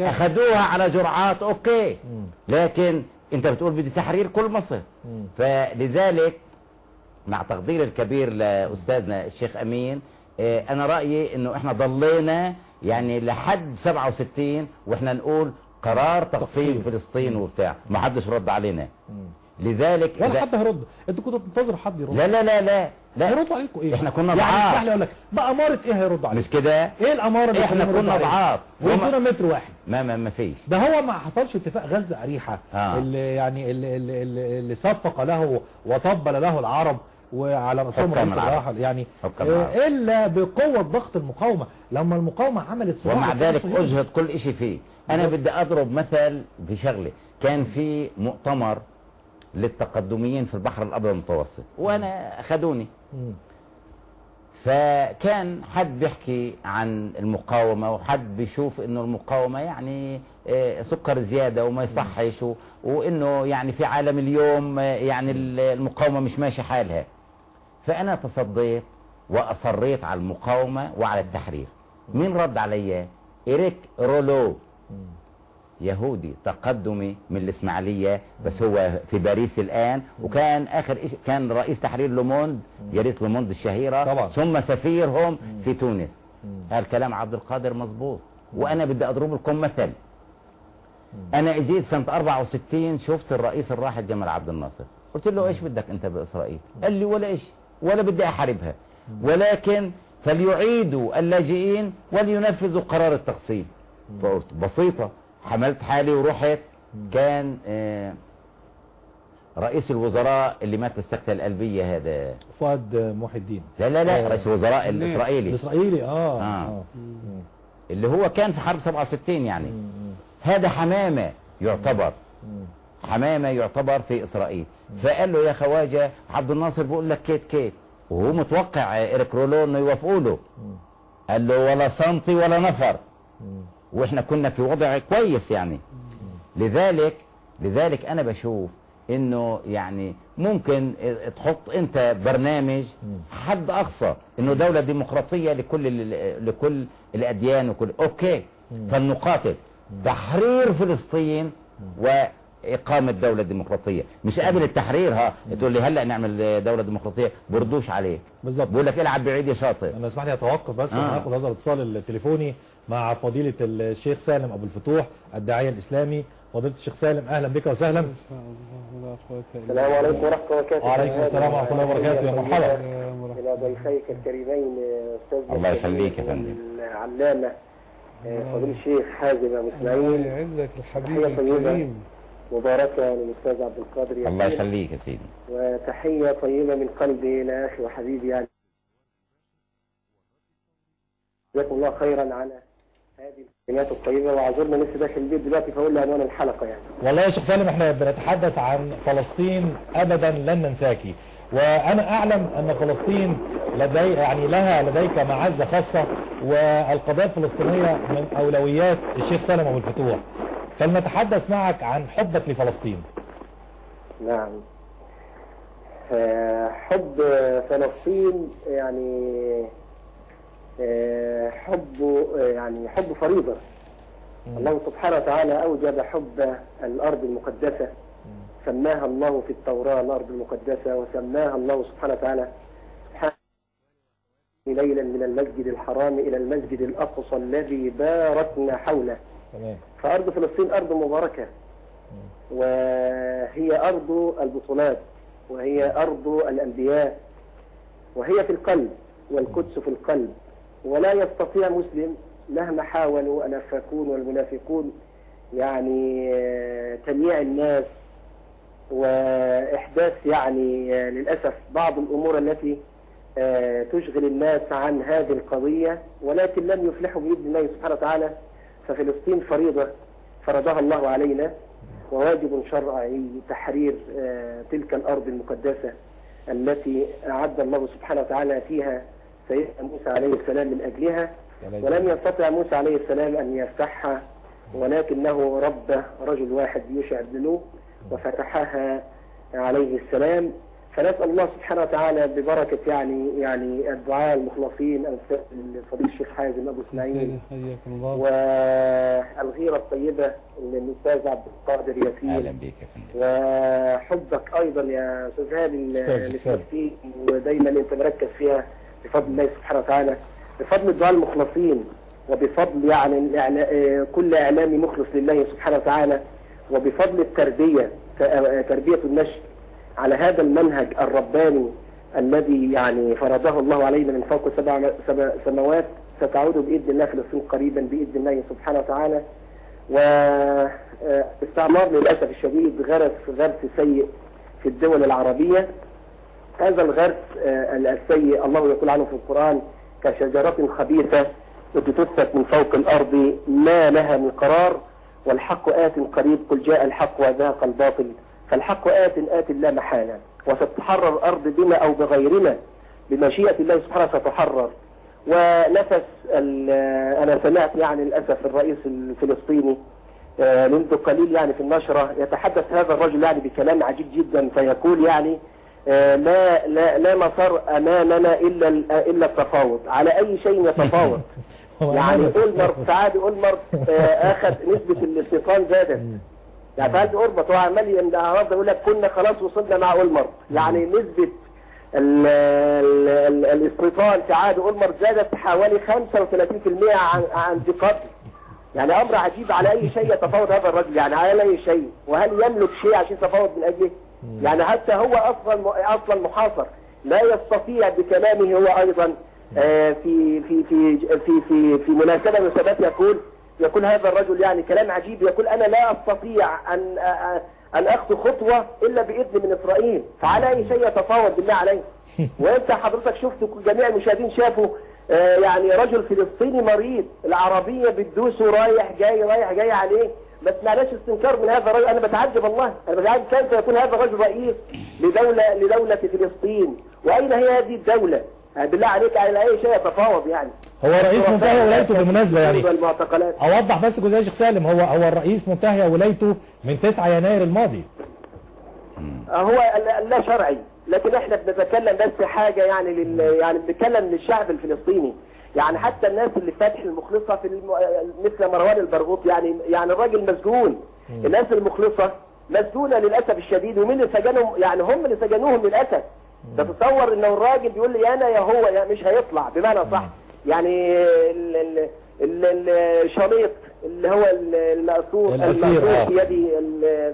Speaker 3: أخذوها على جرعات
Speaker 2: أوكي.
Speaker 3: لكن أنت بتقول بدي تحرير كل مصر. فلذلك مع تقدير الكبير لأستاذنا الشيخ أمين آه، أنا رأيي إنه إحنا ضلينا يعني لحد 67 وإحنا نقول قرار تقسيم. فلسطين وبتاع ما حدش رد علينا. لذلك
Speaker 2: ولا
Speaker 3: إذا-
Speaker 2: حد هيرد أنتوا كنتوا بتنتظروا حد يرد
Speaker 3: لا لا لا لا لا
Speaker 2: هيردوا عليكم إيه
Speaker 3: إحنا كنا
Speaker 2: يعني
Speaker 3: ضعاف.
Speaker 2: اسمح لي أقول لك بأمارة إيه هيرد عليكم
Speaker 3: مش كده
Speaker 2: إيه الأمارة اللي يخليهم
Speaker 3: كنا؟ ضعاف.
Speaker 2: ويدونا
Speaker 3: وما-
Speaker 2: متر واحد
Speaker 3: ما ما ما فيش
Speaker 2: ده هو ما حصلش اتفاق غزة أريحة
Speaker 3: آه.
Speaker 2: اللي يعني اللي, اللي, اللي صفق له وطبل له العرب وعلى رسول. الراحل يعني آه،. إلا بقوة ضغط المقاومة لما المقاومة عملت صراع
Speaker 3: ومع ذلك. اجهد كل شيء فيه أنا
Speaker 2: بالظبط.
Speaker 3: بدي أضرب مثل في شغلة كان في مؤتمر للتقدميين في البحر الأبيض المتوسط وأنا أخذوني
Speaker 2: مم.
Speaker 3: فكان حد بيحكي عن المقاومة وحد بيشوف إنه المقاومة يعني آه، سكر زيادة وما يصحش وإنه يعني في عالم اليوم آه، يعني ال- المقاومة مش ماشي حالها فأنا تصديت وأصريت على المقاومة وعلى التحرير. مين رد عليا؟ إريك رولو. يهودي تقدمي من الإسماعيلية بس هو في باريس الآن وكان آخر إش... كان رئيس تحرير لوموند جريدة لوموند الشهيرة
Speaker 2: طبعا.
Speaker 3: ثم سفيرهم في تونس. قال كلام عبد القادر مظبوط. وأنا بدي أضرب لكم مثل. أنا أجيت سنة 64 شفت الرئيس الراحل جمال عبد الناصر. قلت له إيش بدك أنت بإسرائيل؟ قال لي ولا إيش ولا بدي أحاربها. ولكن فليعيدوا اللاجئين ولينفذوا قرار التقسيم فقلت بسيطة حملت حالي ورحت كان آه، رئيس الوزراء اللي مات بالسكتة القلبية هذا.
Speaker 2: فؤاد محي الدين
Speaker 3: لا لا لا
Speaker 2: آه،
Speaker 3: رئيس الوزراء الإسرائيلي.
Speaker 2: الاسرائيلي آه,
Speaker 3: آه.
Speaker 2: مم.
Speaker 3: اللي هو كان في حرب 67 يعني. هذا حمامة يعتبر. حمامة يعتبر في إسرائيل فقال له يا خواجة عبد الناصر بيقول لك كيت كيت وهو متوقع إيريك رولو إنه يوافقوا له. قال له ولا سنتي ولا نفر. وإحنا كنا في وضع كويس يعني لذلك لذلك أنا بشوف إنه يعني ممكن تحط أنت برنامج. حد أقصى إنه دولة ديمقراطية لكل لكل الأديان وكل
Speaker 2: أوكي.
Speaker 3: فلنقاتل تحرير فلسطين واقامة دولة ديمقراطية. مش قابل التحرير ها؟ تقول لي هلأ نعمل دولة ديمقراطية. بردوش عليك.
Speaker 2: بالظبط.
Speaker 3: بقول لك العب بعيد يا شاطر.
Speaker 2: أنا اسمح لي أتوقف بس.
Speaker 3: آه.
Speaker 2: وناخد هذا الاتصال التليفوني مع فضيلة الشيخ سالم أبو الفتوح الداعية الإسلامي. فضيلة الشيخ سالم أهلا بك وسهلا.
Speaker 5: السلام عليكم ورحمة الله وبركاته.
Speaker 2: وعليكم السلام ورحمة الله وبركاته. يا مرحبا.
Speaker 5: إلى ضيفيك الكريمين أستاذ
Speaker 3: الله يخليك يا فندم.
Speaker 5: العلامة آه، فضيل الشيخ حازم أبو
Speaker 1: الله
Speaker 5: إسماعيل
Speaker 1: يعزك الحبيب. الكريم.
Speaker 5: مباركة للأستاذ عبد القادر ياسين.
Speaker 3: الله يخليك يا سيدي.
Speaker 5: وتحية طيبة من قلبي إلى أخي وحبيبي يعني. جزاكم الله خيرا على هذه الكلمات الطيبة. وأعذرنا لسه داخل البيت دلوقتي فأقول لي عنوان الحلقة يعني.
Speaker 2: والله يا شيخ سالم إحنا بنتحدث عن فلسطين ابدا لن ننساكي. وأنا أعلم أن فلسطين لدي يعني لها لديك معزة خاصة والقضية الفلسطينية من أولويات الشيخ سالم أبو الفتوح. فلنتحدث معك عن حبك لفلسطين.
Speaker 5: نعم. آه، حب فلسطين يعني آه، حب يعني حب فريضة. الله سبحانه وتعالى أوجب حب الأرض المقدسة. سماها الله في التوراة الأرض المقدسة وسماها الله سبحانه وتعالى ليلا من المسجد الحرام إلى المسجد الأقصى الذي باركنا حوله.
Speaker 2: تمام.
Speaker 5: فأرض فلسطين أرض مباركة. وهي أرض البطولات وهي أرض الأنبياء وهي في القلب والقدس في القلب. ولا يستطيع مسلم مهما حاولوا الأفاكون والمنافقون يعني آه، تمييع الناس وإحداث يعني آه، للأسف بعض الأمور التي آه، تشغل الناس عن هذه القضية ولكن لم يفلحوا بإذن الله سبحانه وتعالى. ففلسطين فريضة فرضها الله علينا وواجب شرعي تحرير آه، تلك الأرض المقدسة التي أعد الله سبحانه وتعالى فيها سيدنا موسى عليه السلام من أجلها. ولم يستطع موسى عليه السلام أن يفتحها ولكنه رب رجل واحد يوشع بن نون وفتحها عليه السلام. فنسأل الله سبحانه وتعالى ببركة يعني يعني الدعاء المخلصين الفضيل الشيخ حازم أبو إسماعيل
Speaker 1: حياكم الله.
Speaker 5: والغيرة الطيبة للأستاذ عبد القادر
Speaker 3: أهلا
Speaker 5: ياسين
Speaker 3: بيك يا فندم.
Speaker 5: وحبك أيضا يا أستاذ هاني لفلسطين ودايما أنت مركز فيها بفضل الله سبحانه وتعالى. بفضل الدعاء المخلصين وبفضل يعني كل إعلامي مخلص لله سبحانه وتعالى وبفضل التربية ت- آه، تربية النشء. على هذا المنهج الرباني الذي يعني فرضه الله علينا من فوق سبع سماوات ستعود بإذن الله فلسطين قريبا بإذن الله سبحانه وتعالى. واستعمار للأسف الشديد غرس غرس سيء في الدول العربية. هذا الغرس آه، السيء الله يقول عنه في القرآن كشجرة خبيثة اجتثت من فوق الأرض ما لها من قرار والحق آت قريب قل جاء الحق وذاق الباطل. فالحق آت آت لا محالة. وستتحرر الأرض بنا أو بغيرنا بمشيئة الله سبحانه ستحرر. ونفس أنا سمعت يعني للأسف الرئيس الفلسطيني آه، منذ قليل يعني في النشرة يتحدث هذا الرجل يعني بكلام عجيب جدا فيقول يعني آه، لا لا لا مسار أمامنا إلا ال- إلا التفاوض. على أي شيء يتفاوض؟ يعني أولمر سعاد أولمر آه، أخذ نسبة الاستيطان زادت. يعني فهذا أوربط هو عمال النهارده يقول لك كنا خلاص وصلنا مع أولمر. يعني ال- الاستيطان في عهد أولمر زادت حوالي 35% عن عن قبل يعني أمر عجيب على أي شيء يتفاوض هذا الرجل يعني على أي شيء. وهل يملك شيء عشان يتفاوض من أجله؟ يعني حتى هو أصلا أصلا محاصر. لا يستطيع بكلامه هو أيضا آه، في في في في في في مناسبة من يقول يقول هذا الرجل يعني كلام عجيب يقول أنا لا أستطيع أن أن أخذ خطوة إلا بإذن من إسرائيل. فعلى أي شيء يتفاوض بالله عليه؟ وأنت حضرتك شفت جميع المشاهدين شافوا آه، يعني رجل فلسطيني مريض العربية بتدوسه رايح جاي رايح جاي عليه. ما سمعناش استنكار من هذا الرجل. أنا بتعجب والله. أنا بتعجب. كيف يكون هذا الرجل رئيس لدولة لدولة فلسطين؟ وأين هي هذه الدولة؟ بالله عليك على اي شيء يتفاوض يعني.
Speaker 2: هو رئيس منتهي ولايته بالمناسبة يعني. أوضح بس جزء يا شيخ سالم هو هو الرئيس منتهي ولايته من 9 يناير الماضي.
Speaker 5: هو ال- لا شرعي. لكن إحنا بنتكلم بس حاجة يعني لل يعني بنتكلم للشعب الفلسطيني. يعني حتى الناس اللي فاتح المخلصة في الم... مثل مروان البرغوث يعني يعني الراجل مسجون. الناس المخلصة مسجونة للأسف الشديد ومين اللي سجنهم؟ يعني هم اللي سجنوهم للأسف. تتصور إنه الراجل بيقول لي أنا يا هو يا مش هيطلع بمعنى صح. يعني ال- ال- ال- الشريط اللي هو ال- المأثور
Speaker 2: الأسير،
Speaker 5: المأثور
Speaker 2: آه.
Speaker 5: في يد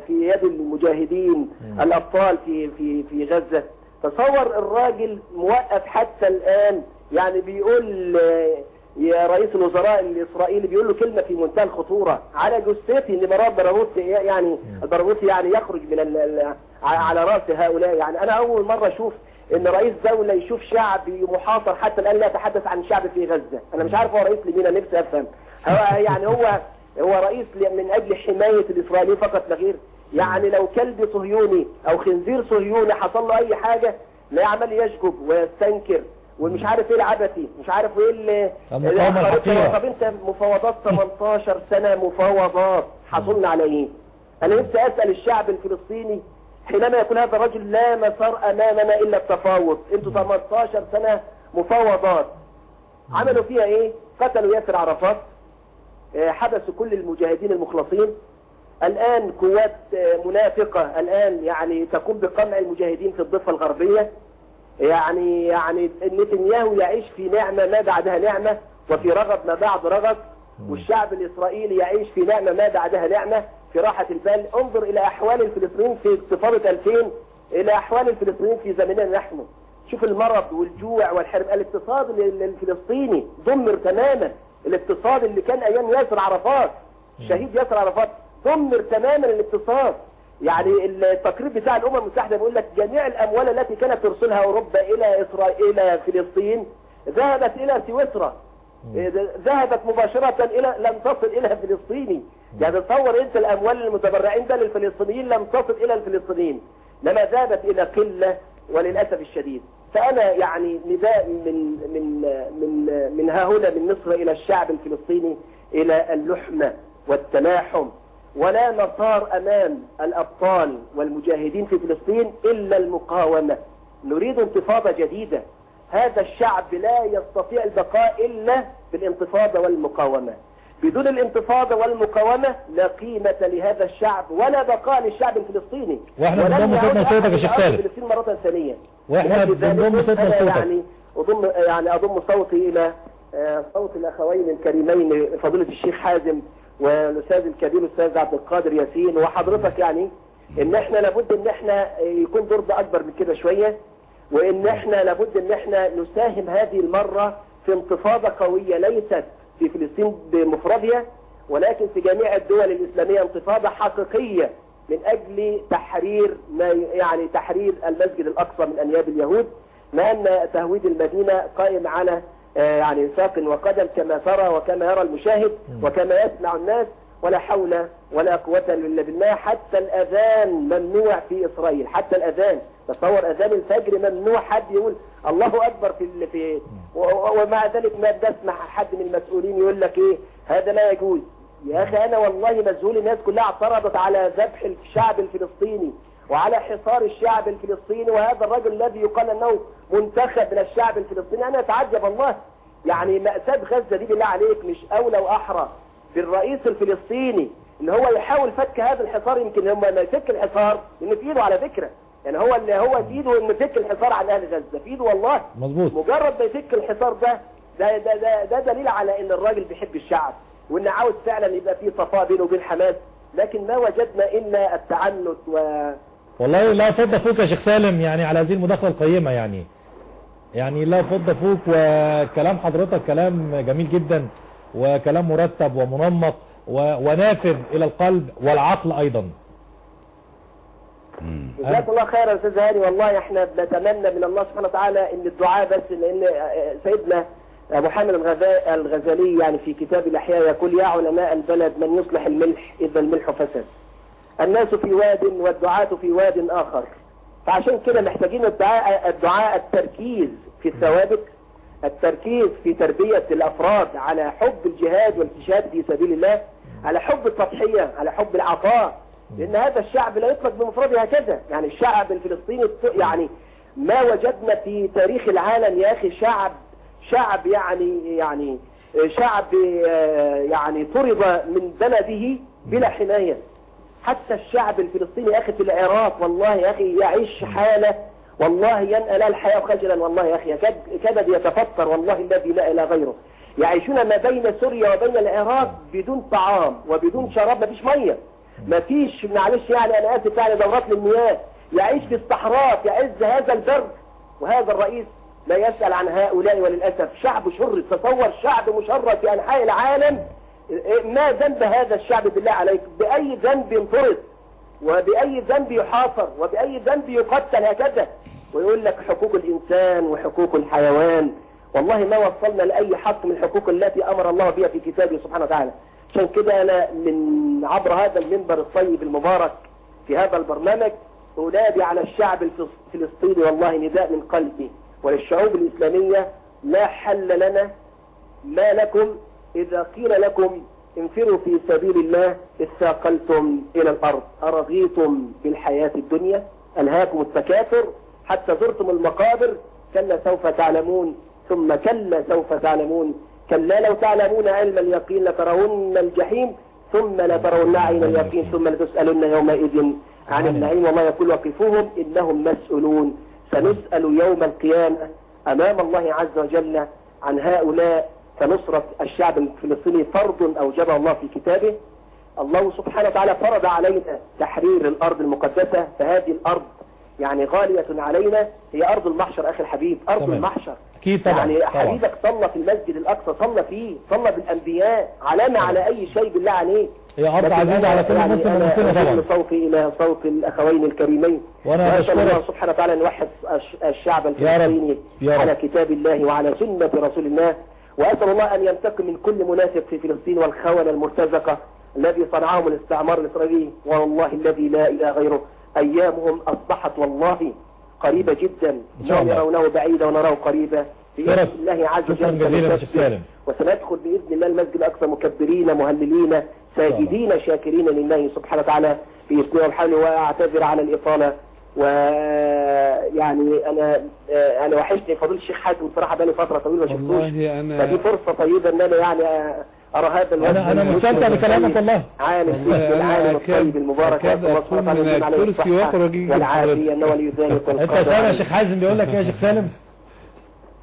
Speaker 5: في يد المجاهدين الأبطال في في في غزة. تصور الراجل موقف حتى الآن يعني بيقول يا رئيس الوزراء الإسرائيلي بيقول له كلمة في منتهى الخطورة. على جثتي ان مراد برغوثي يعني البرغوثي يعني يخرج من ال- على رأس هؤلاء. يعني أنا أول مرة أشوف إن رئيس دولة يشوف شعب محاصر حتى الآن لا يتحدث عن شعب في غزة. أنا مش عارف هو رئيس لمين أنا نفسي أفهم. هو يعني هو هو رئيس من أجل حماية الإسرائيليين فقط لا غير. يعني لو كلب صهيوني أو خنزير صهيوني حصل له أي حاجة لا عمال يشجب ويستنكر. ومش عارف إيه العبثي مش عارف إيه اللي. طب انت مفاوضات 18 سنة مفاوضات حصلنا على إيه؟ أنا نفسي اسأل الشعب الفلسطيني حينما يكون هذا الرجل لا مسار امامنا إلا التفاوض. أنتوا 18 سنة مفاوضات. عملوا فيها إيه؟ قتلوا ياسر عرفات آه، حبسوا كل المجاهدين المخلصين. الآن قوات آه، منافقة الآن يعني تقوم بقمع المجاهدين في الضفة الغربية. يعني يعني نتنياهو يعيش في نعمة ما بعدها نعمة وفي رغب ما بعد رغب والشعب الإسرائيلي يعيش في نعمة ما بعدها نعمة في راحة البال. انظر إلى أحوال الفلسطينيين في انتفاضة 2000 إلى أحوال الفلسطينيين في زمننا نحن. شوف المرض والجوع والحرب. الاقتصاد ال- الفلسطيني دمر تماما. الاقتصاد اللي كان أيام ياسر عرفات شهيد ياسر عرفات دمر تماما الاقتصاد. يعني التقرير بتاع الأمم المتحدة بيقول لك جميع الأموال التي كانت ترسلها أوروبا إلى إسرائيل إلى فلسطين ذهبت إلى سويسرا. ذهبت مباشرة إلى لم تصل إلى فلسطيني يعني تصور أنت الأموال المتبرعين ده للفلسطينيين لم تصل إلى الفلسطينيين. لما ذهبت إلى قلة وللأسف الشديد. فأنا يعني نداء من من من من ها هنا من مصر إلى الشعب الفلسطيني إلى اللحمة والتلاحم ولا مسار أمام الأبطال والمجاهدين في فلسطين إلا المقاومة. نريد انتفاضة جديدة. هذا الشعب لا يستطيع البقاء إلا بالانتفاضة والمقاومة. بدون الانتفاضة والمقاومة لا قيمة لهذا الشعب ولا بقاء للشعب الفلسطيني.
Speaker 2: وإحنا
Speaker 5: ولن
Speaker 2: بنضم صوتنا
Speaker 5: أحد
Speaker 2: لصوتك يا شيخ خالد.
Speaker 5: فلسطين مرة ثانية. ذلك
Speaker 2: بنضم صوتنا
Speaker 5: أنا
Speaker 2: لصوتك.
Speaker 5: يعني أضم يعني أضم صوتي إلى آه، صوت الأخوين الكريمين فضيلة الشيخ حازم. والأستاذ الكبير الأستاذ عبد القادر ياسين وحضرتك يعني إن إحنا لابد إن إحنا يكون دورنا أكبر من كده شوية وإن إحنا لابد إن إحنا نساهم هذه المرة في انتفاضة قوية ليست في فلسطين بمفردها ولكن في جميع الدول الإسلامية انتفاضة حقيقية من أجل تحرير ما يعني تحرير المسجد الأقصى من أنياب اليهود ما أن تهويد المدينة قائم على آه، يعني ساق وقدم كما ترى وكما يرى المشاهد وكما يسمع الناس ولا حول ولا قوة إلا بالله حتى الأذان ممنوع في إسرائيل حتى الأذان تصور أذان الفجر ممنوع حد يقول الله أكبر في في ومع ذلك ما بسمع حد من المسؤولين يقول لك إيه؟ هذا لا يجوز. يا أخي أنا والله مذهول الناس كلها اعترضت على ذبح الشعب الفلسطيني. وعلى حصار الشعب الفلسطيني وهذا الرجل الذي يقال أنه منتخب من الشعب الفلسطيني. أنا أتعجب الله يعني مأساة غزة دي بالله عليك مش أولى وأحرى بالرئيس الفلسطيني إن هو يحاول فك هذا الحصار يمكن هم ما يفك الحصار لأن في إيده على فكرة. يعني هو اللي هو في إيده انه يفك الحصار عن أهل غزة. في إيده والله.
Speaker 2: مظبوط.
Speaker 5: مجرد ما يفك الحصار ده ده, ده, ده, ده دليل على إن الراجل بيحب الشعب وإن عاوز فعلا يبقى في صفاء بينه وبين حماس. لكن ما وجدنا الا التعنت و
Speaker 2: والله لا فض فوق يا شيخ سالم يعني على هذه المداخلة القيمة يعني. يعني لا فض فوق وكلام حضرتك كلام جميل جدا وكلام مرتب ومنمق ونافذ إلى القلب والعقل أيضا.
Speaker 3: مم.
Speaker 5: جزاك الله خيرا يا أستاذ هاني. والله إحنا بنتمنى من الله سبحانه وتعالى إن الدعاء بس لأن سيدنا ابو حامد الغزا- الغزالي يعني في كتاب الأحياء يقول يا علماء البلد من يصلح الملح إذا الملح فسد. الناس في واد والدعاة في واد آخر. فعشان كده محتاجين الدعاء الدعاء التركيز في الثوابت التركيز في تربية الأفراد على حب الجهاد والاستشهاد في سبيل الله على حب التضحية على حب العطاء. لأن هذا الشعب لا يطلق بمفرده هكذا. يعني الشعب الفلسطيني يعني ما وجدنا في تاريخ العالم يا أخي شعب شعب يعني يعني شعب آه، يعني طرد من بلده بلا حماية. حتى الشعب الفلسطيني يا أخي في العراق والله يا أخي يعيش حالة والله ينأى لا الحياة خجلا والله يا أخي يكاد كاد يتفطر والله الذي لا اله غيره. يعيشون ما بين سوريا وبين العراق بدون طعام وبدون شراب ما فيش مية. ما فيش معلش يعني أنا آسف يعني دورات للمياه يعيش في الصحراء في عز هذا البرد. وهذا الرئيس لا يسأل عن هؤلاء وللأسف. شعب شر تصور شعب مشرد في أنحاء العالم. ما ذنب هذا الشعب بالله عليك؟ بأي ذنب ينطرد وبأي ذنب يحاصر وبأي ذنب يقتل هكذا. ويقول لك حقوق الإنسان وحقوق الحيوان. والله ما وصلنا لأي حق من الحقوق التي أمر الله بها في كتابه سبحانه وتعالى. عشان كده أنا من عبر هذا المنبر الطيب المبارك في هذا البرنامج أنادي على الشعب الفلسطيني والله نداء من قلبي وللشعوب الإسلامية لا حل لنا ما لكم إذا قيل لكم انفروا في سبيل الله اثاقلتم إلى الأرض أرضيتم بالحياة الدنيا ألهاكم التكاثر حتى زرتم المقابر كلا سوف تعلمون ثم كلا سوف تعلمون كلا لو تعلمون علم اليقين لترون الجحيم ثم لترون عين اليقين ثم لتسألن يومئذ عن النعيم والله يقول وقفوهم إنهم مسؤولون. سنسأل يوم القيامة أمام الله عز وجل عن هؤلاء كنصرة الشعب الفلسطيني فرض أوجبه الله في كتابه الله سبحانه وتعالى فرض علينا تحرير الأرض المقدسة فهذه الأرض يعني غالية علينا هي أرض المحشر أخي الحبيب أرض
Speaker 2: تمام.
Speaker 5: المحشر
Speaker 2: أكيد طبعا
Speaker 5: يعني
Speaker 2: طبعا.
Speaker 5: حبيبك صلى في المسجد الأقصى صلى فيه صلى بالأنبياء علامة على أي شيء بالله عليك
Speaker 2: هي
Speaker 5: لكن
Speaker 2: عزيزة
Speaker 5: أنا
Speaker 2: على كل
Speaker 5: يعني
Speaker 2: مسلم
Speaker 5: أضم
Speaker 2: طبعا
Speaker 5: صوتي إلى صوت الأخوين الكريمين
Speaker 2: وأنا
Speaker 5: وأسأل الله سبحانه وتعالى أن يوحد الش- الشعب
Speaker 2: يا.
Speaker 5: الفلسطيني
Speaker 2: يا.
Speaker 5: على كتاب الله وعلى سنة رسول الله وأسأل الله أن ينتقم من كل منافق في فلسطين والخونة المرتزقة الذي صنعهم الاستعمار الإسرائيلي والله الذي لا إله غيره. أيامهم أصبحت والله قريبة جدا.
Speaker 2: الله.
Speaker 5: يرونه بعيدا ونراه قريبا بإذن. الله عز وجل. وسندخل بإذن الله المسجد الأقصى مكبرين مهللين ساجدين شاكرين لله سبحانه وتعالى في إسلام. وأعتذر على الإطالة. ويعني أنا أنا وحشني فضيل الشيخ حاتم بصراحة بقالي فترة طويلة ما شفتوش.
Speaker 1: والله أنا
Speaker 5: فدي فرصة طيبة إن أنا يعني أرى هذا الوجه
Speaker 2: أنا
Speaker 5: أنا
Speaker 2: مستمتع بكلامك. والله.
Speaker 5: عالم فيه
Speaker 1: أنا
Speaker 5: العالم الطيب المبارك.
Speaker 1: أكون
Speaker 5: سبحانه وتعالى عليه
Speaker 1: الكرسي
Speaker 5: والعافية
Speaker 1: حضرتك.
Speaker 5: إنه ولي ذلك أنت
Speaker 2: سامع يا. شيخ حازم بيقول لك إيه يا شيخ سالم؟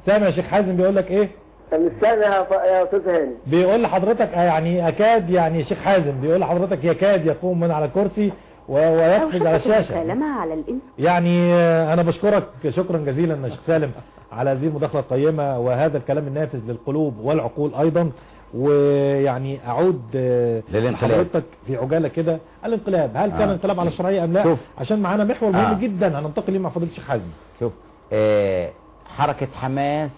Speaker 2: سامع يا شيخ حازم بيقول لك
Speaker 5: إيه؟ يا ف- يا أستاذ هاني.
Speaker 2: بيقول لحضرتك آه، يعني أكاد يعني شيخ حازم بيقول لحضرتك يكاد يقوم من على كرسي و- ويقفز على الشاشة
Speaker 6: المكالمة على الإنس
Speaker 2: يعني آه، أنا بشكرك شكرا جزيلا يا شيخ سالم على هذه المداخلة القيمة وهذا الكلام النافذ للقلوب والعقول أيضا ويعني أعود آه،
Speaker 3: للانقلاب.
Speaker 2: لحضرتك في عجالة كده الانقلاب هل كان
Speaker 3: آه.
Speaker 2: انقلاب على الشرعية أم لا
Speaker 3: شوف.
Speaker 2: عشان معانا محور مهم
Speaker 3: آه.
Speaker 2: جدا هننتقل ليه مع فضيلة الشيخ حازم
Speaker 3: شوف آه حركة حماس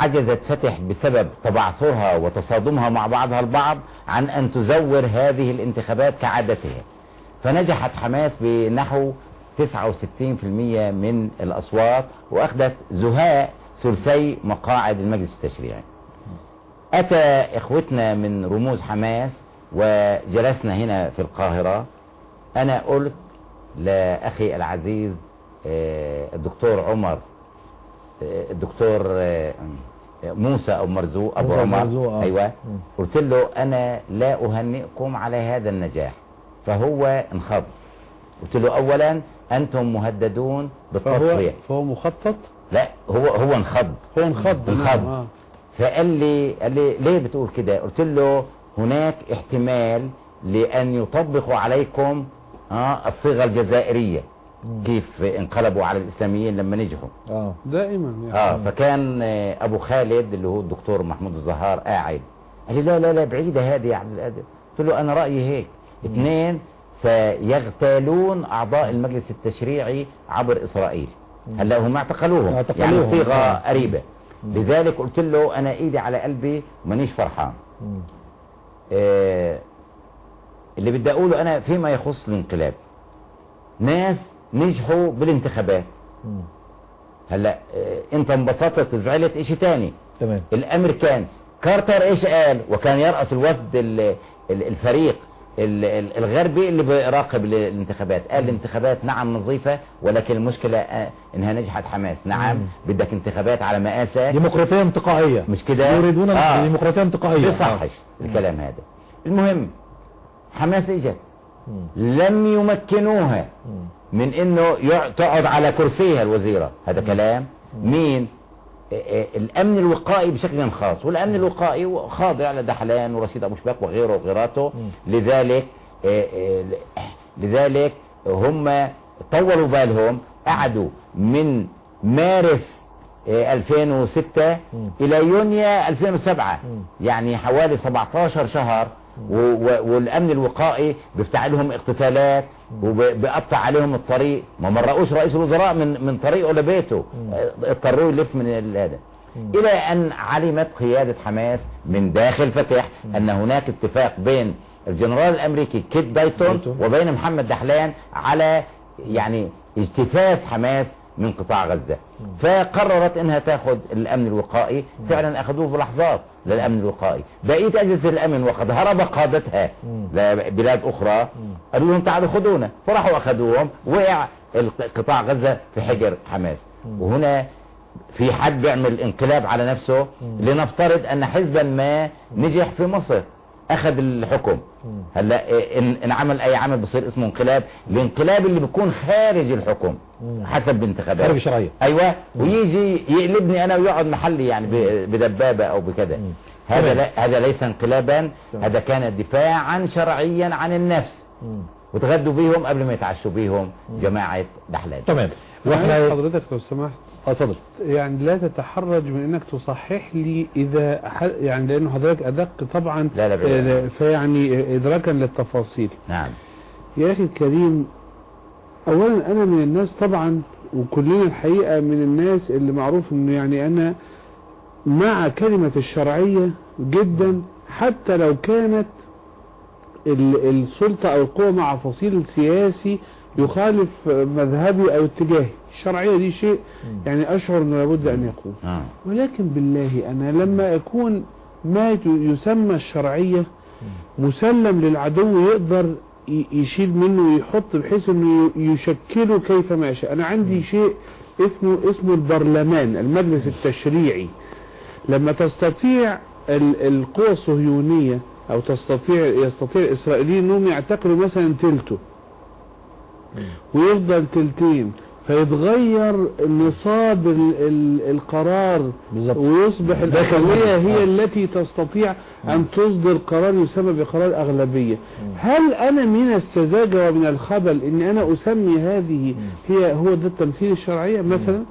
Speaker 3: عجزت فتح بسبب تبعثرها وتصادمها مع بعضها البعض عن أن تزور هذه الانتخابات كعادتها. فنجحت حماس بنحو 69% من الأصوات وأخذت زهاء ثلثي مقاعد المجلس التشريعي. أتى إخوتنا من رموز حماس وجلسنا هنا في القاهرة. أنا قلت لأخي العزيز آه، الدكتور عمر آه، الدكتور آه، موسى أو مرزوق أبو عمر
Speaker 2: آه.
Speaker 3: أيوة. قلت له أنا لا أهنئكم على هذا النجاح فهو انخض. قلت له أولا أنتم مهددون
Speaker 1: فهو
Speaker 3: بالتصفية
Speaker 1: فهو مخطط؟
Speaker 3: لا هو هو انخض.
Speaker 1: هو انخض.
Speaker 3: انخض.
Speaker 1: نعم، آه.
Speaker 3: فقال لي قال لي ليه بتقول كده؟ قلت له هناك احتمال لأن يطبقوا عليكم ها الصيغة الجزائرية. كيف انقلبوا على الإسلاميين لما نجحوا.
Speaker 2: آه.
Speaker 1: دائما يعني.
Speaker 3: آه فكان آه، أبو خالد اللي هو الدكتور محمود الزهار قاعد. قال لي لا لا لا بعيدة هذه يا عبد القادر قلت له أنا رأيي هيك. اثنين سيغتالون أعضاء المجلس التشريعي عبر إسرائيل. هلا هم اعتقلوهم.
Speaker 2: اعتقلوهم.
Speaker 3: يعني صيغة. قريبة. لذلك قلت له أنا إيدي على قلبي ومانيش فرحان. آه، اللي بدي أقوله أنا فيما يخص الانقلاب. ناس نجحوا بالانتخابات.
Speaker 2: مم.
Speaker 3: هلا آه، انت انبسطت زعلت إشي تاني.
Speaker 2: تمام.
Speaker 3: الامريكان كارتر إيش قال؟ وكان يرأس الوفد ال- ال- الفريق ال- ال- الغربي اللي بيراقب الانتخابات. قال الانتخابات نعم نظيفة ولكن المشكلة آه، إنها نجحت حماس. نعم
Speaker 2: مم.
Speaker 3: بدك انتخابات على مقاسك
Speaker 2: ديمقراطية انتقائية.
Speaker 3: مش كده؟
Speaker 2: يريدون
Speaker 3: آه.
Speaker 2: ديمقراطية انتقائية.
Speaker 3: بيصحش الكلام هذا. المهم حماس إجت.
Speaker 2: مم.
Speaker 3: لم يمكنوها.
Speaker 2: مم.
Speaker 3: من إنه تقعد على كرسيها الوزيرة. هذا كلام. مين؟ آه، آه، الأمن الوقائي بشكل خاص. والأمن الوقائي خاضع لدحلان ورشيد أبو شباك وغيره وغيراته. لذلك آه، لذلك هم طولوا بالهم. قعدوا من مارس آه، 2006
Speaker 2: مم.
Speaker 3: إلى يونيو 2007
Speaker 2: مم.
Speaker 3: يعني حوالي 17 شهر والأمن الوقائي بيفتح لهم اقتتالات وبيقطع عليهم الطريق. ما مرقوش رئيس الوزراء من من طريقه لبيته. اضطروا يلف من هذا. إلى أن علمت قيادة حماس من داخل فتح أن هناك اتفاق بين الجنرال الأمريكي كيت دايتون
Speaker 2: دايتون.
Speaker 3: وبين محمد دحلان على يعني اجتثاث حماس من قطاع غزة. فقررت إنها تاخذ الأمن الوقائي. فعلا أخذوه بلحظات للأمن الوقائي. بقية أجهزة الأمن وقد هرب قادتها. لبلاد أخرى. قالوا لهم تعالوا خذونا. فراحوا أخذوهم. وقع قطاع غزة في حجر حماس. وهنا في حد بيعمل انقلاب على نفسه. لنفترض أن حزبا ما نجح في مصر. أخذ الحكم هلا إيه، إن إن عمل أي عمل بصير اسمه انقلاب الانقلاب اللي بيكون خارج الحكم. حسب انتخابات
Speaker 2: خارج الشرعية.
Speaker 3: أيوه ويجي يقلبني أنا ويقعد محلي يعني ب- بدبابة أو بكذا. هذا. لا هذا ليس انقلابا. هذا كان دفاعا شرعيا عن النفس. وتغدوا بيهم قبل ما يتعشوا بيهم جماعة دحلان
Speaker 2: تمام وإحنا
Speaker 1: حضرتك لو سمحت
Speaker 2: آه اتفضل
Speaker 1: يعني لا تتحرج من إنك تصحح لي إذا. يعني لأنه حضرتك أدق طبعا
Speaker 3: لا لا بالعكس.
Speaker 1: آه، فيعني ادراكا للتفاصيل
Speaker 3: نعم
Speaker 1: يا أخي الكريم اولا أنا من الناس طبعا وكلنا الحقيقة من الناس اللي معروف إنه يعني أنا مع كلمة الشرعية جدا حتى لو كانت ال- السلطة أو القوة مع فصيل سياسي يخالف مذهبي أو اتجاهي الشرعية دي شيء يعني أشعر إنه لابد أن يكون.
Speaker 3: آه.
Speaker 1: ولكن بالله أنا لما اكون ما يسمى الشرعية مسلم للعدو يقدر يشيل منه ويحط بحيث إنه ي- يشكله كيفما يشاء أنا عندي شيء اسمه اسمه البرلمان المجلس التشريعي. لما تستطيع ال- القوى الصهيونية أو تستطيع يستطيع الإسرائيليين إنهم يعتقلوا مثلا تلته. ويفضل تلتين. فيتغير نصاب ال ال القرار
Speaker 2: بالظبط.
Speaker 1: ويصبح الأغلبية. هي
Speaker 2: آه.
Speaker 1: التي تستطيع أن تصدر قرار يسمى بقرار أغلبية هل أنا من السذاجة ومن الخبل أن أنا أسمي هذه هي هو ده التمثيل الشرعية مثلا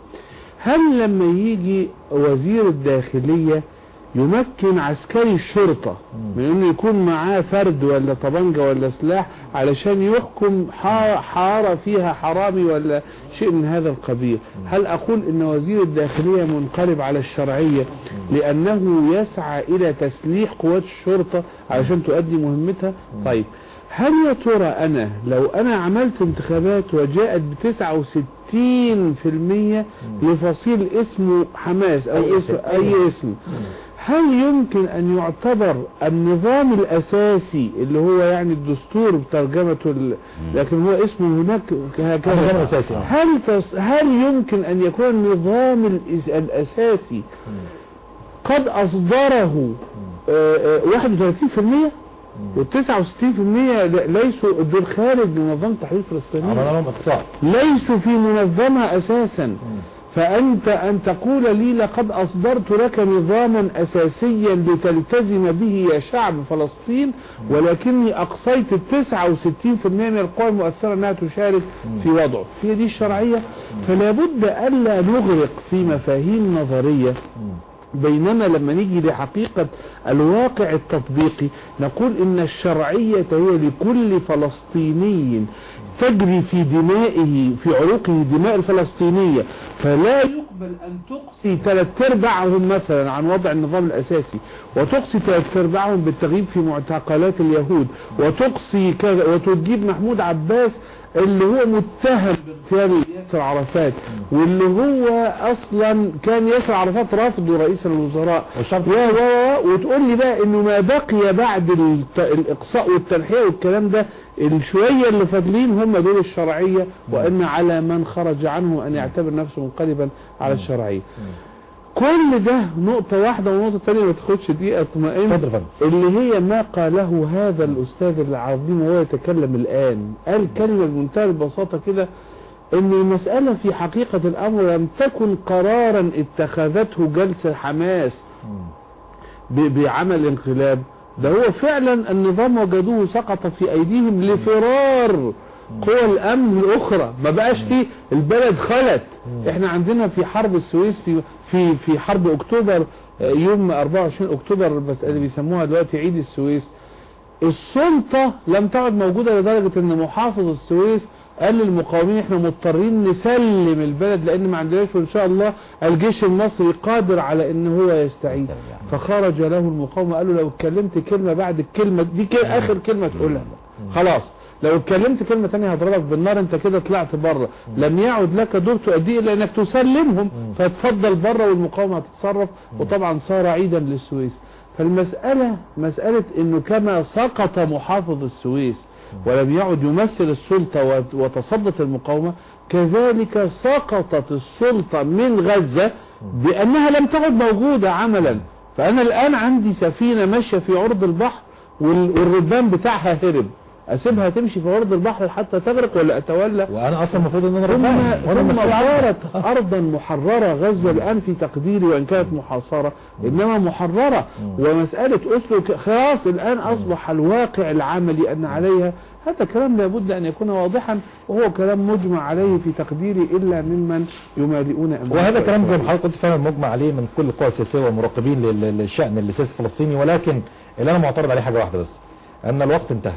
Speaker 1: هل لما يجي وزير الداخلية يمكن عسكري الشرطة من إنه يكون معاه فرد ولا طبنجة ولا سلاح علشان يحكم حا- حارة فيها حرامي ولا شيء من هذا القبيل. هل أقول إن وزير الداخلية منقلب على الشرعية لأنه يسعى إلى تسليح قوات الشرطة علشان تؤدي مهمتها؟ طيب. هل يا ترى أنا لو أنا عملت انتخابات وجاءت بتسعة وستين في المية لفصيل اسمه حماس أو
Speaker 3: أي
Speaker 1: اسم. أي اسم هل يمكن أن يعتبر النظام الأساسي اللي هو يعني الدستور بترجمته. لكن هو اسمه هناك هكذا
Speaker 2: الأساسي، آه.
Speaker 1: هل. هل يمكن أن يكون النظام الإس... الأساسي قد أصدره آه، 31% وال69% ليسوا دول خارج من نظام تحرير فلسطيني
Speaker 2: عملنا لهم اقتصاد
Speaker 1: ليسوا في منظمة أساسا. فأنت أن تقول لي لقد أصدرت لك نظاما اساسيا لتلتزم به يا شعب فلسطين ولكني أقصيت التسعة وستين في المية من القوى المؤثرة أنها تشارك في وضعه. هي دي الشرعية. فلا بد ألا نغرق في مفاهيم نظرية. بينما لما نيجي لحقيقة الواقع التطبيقي نقول إن الشرعية هي لكل فلسطيني تجري في دمائه في عروقه دماء الفلسطينية فلا يقبل أن تقصي ثلاث أرباعهم مثلا عن وضع النظام الأساسي وتقصي ثلاث أرباعهم بالتغييب في معتقلات اليهود وتقصي كذا وتجيب محمود عباس اللي هو متهم باغتيال ياسر عرفات واللي هو أصلا كان ياسر عرفات رافضه رئيس الوزراء. وتقول لي بقى إنه ما بقي بعد الإقصاء والتنحية والكلام ده الشوية اللي فاضلين هم دول الشرعية وإن على من خرج عنه أن يعتبر نفسه منقلبا على الشرعية. كل ده نقطة واحدة ونقطة تانية ما تاخدش دقيقة اطمئن. اللي هي ما قاله هذا الأستاذ العظيم وهو يتكلم الآن. قال كلمة بمنتهى البساطة كده إن المسألة في حقيقة الأمر لم تكن قرارا اتخذته جلسة حماس بعمل انقلاب. ده هو فعلا النظام وجدوه سقط في أيديهم لفرار قوى الأمن الأخرى. ما بقاش فيه البلد خلت. إحنا عندنا في حرب السويس في في في حرب أكتوبر آه، يوم 24 أكتوبر بس اللي بيسموها دلوقتي عيد السويس. السلطة لم تعد موجودة لدرجة إن محافظ السويس قال للمقاومين إحنا مضطرين نسلم البلد لأن ما عندناش وإن شاء الله الجيش المصري قادر على إن هو يستعيد فخرج له المقاومة قالوا لو اتكلمت كلمة بعد الكلمة دي كده آخر كلمة تقولها. خلاص. لو اتكلمت كلمة تانية هضربك بالنار أنت كده طلعت بره. لم يعد لك دور تؤديه إلا إنك تسلمهم فتفضل بره والمقاومة هتتصرف. وطبعا صار عيدا للسويس. فالمسألة مسألة إنه كما سقط محافظ السويس ولم يعد يمثل السلطة وت- وتصدت المقاومة كذلك سقطت السلطة من غزة بأنها لم تعد موجودة عملا. فأنا الآن عندي سفينة ماشية في عرض البحر وال- والربان بتاعها هرب. أسيبها تمشي في عرض البحر حتى تغرق ولا أتولى؟
Speaker 2: وأنا أصلا المفروض إن أنا
Speaker 1: ثم. صارت أرضا محررة غزة الآن في تقديري وإن كانت محاصرة. إنما محررة. ومسألة أسلو ك- خلاص الآن أصبح الواقع العملي أن عليها. هذا كلام لابد أن يكون واضحا وهو كلام مجمع عليه في تقديري إلا ممن يمالئون أمريكا
Speaker 2: وهذا كلام زي ما. حضرتك قلت فعلا مجمع عليه من كل القوى السياسيه والمراقبين لل- للشأن السياسي الفلسطيني. ولكن اللي أنا معترض عليه حاجة واحدة بس أن الوقت انتهى.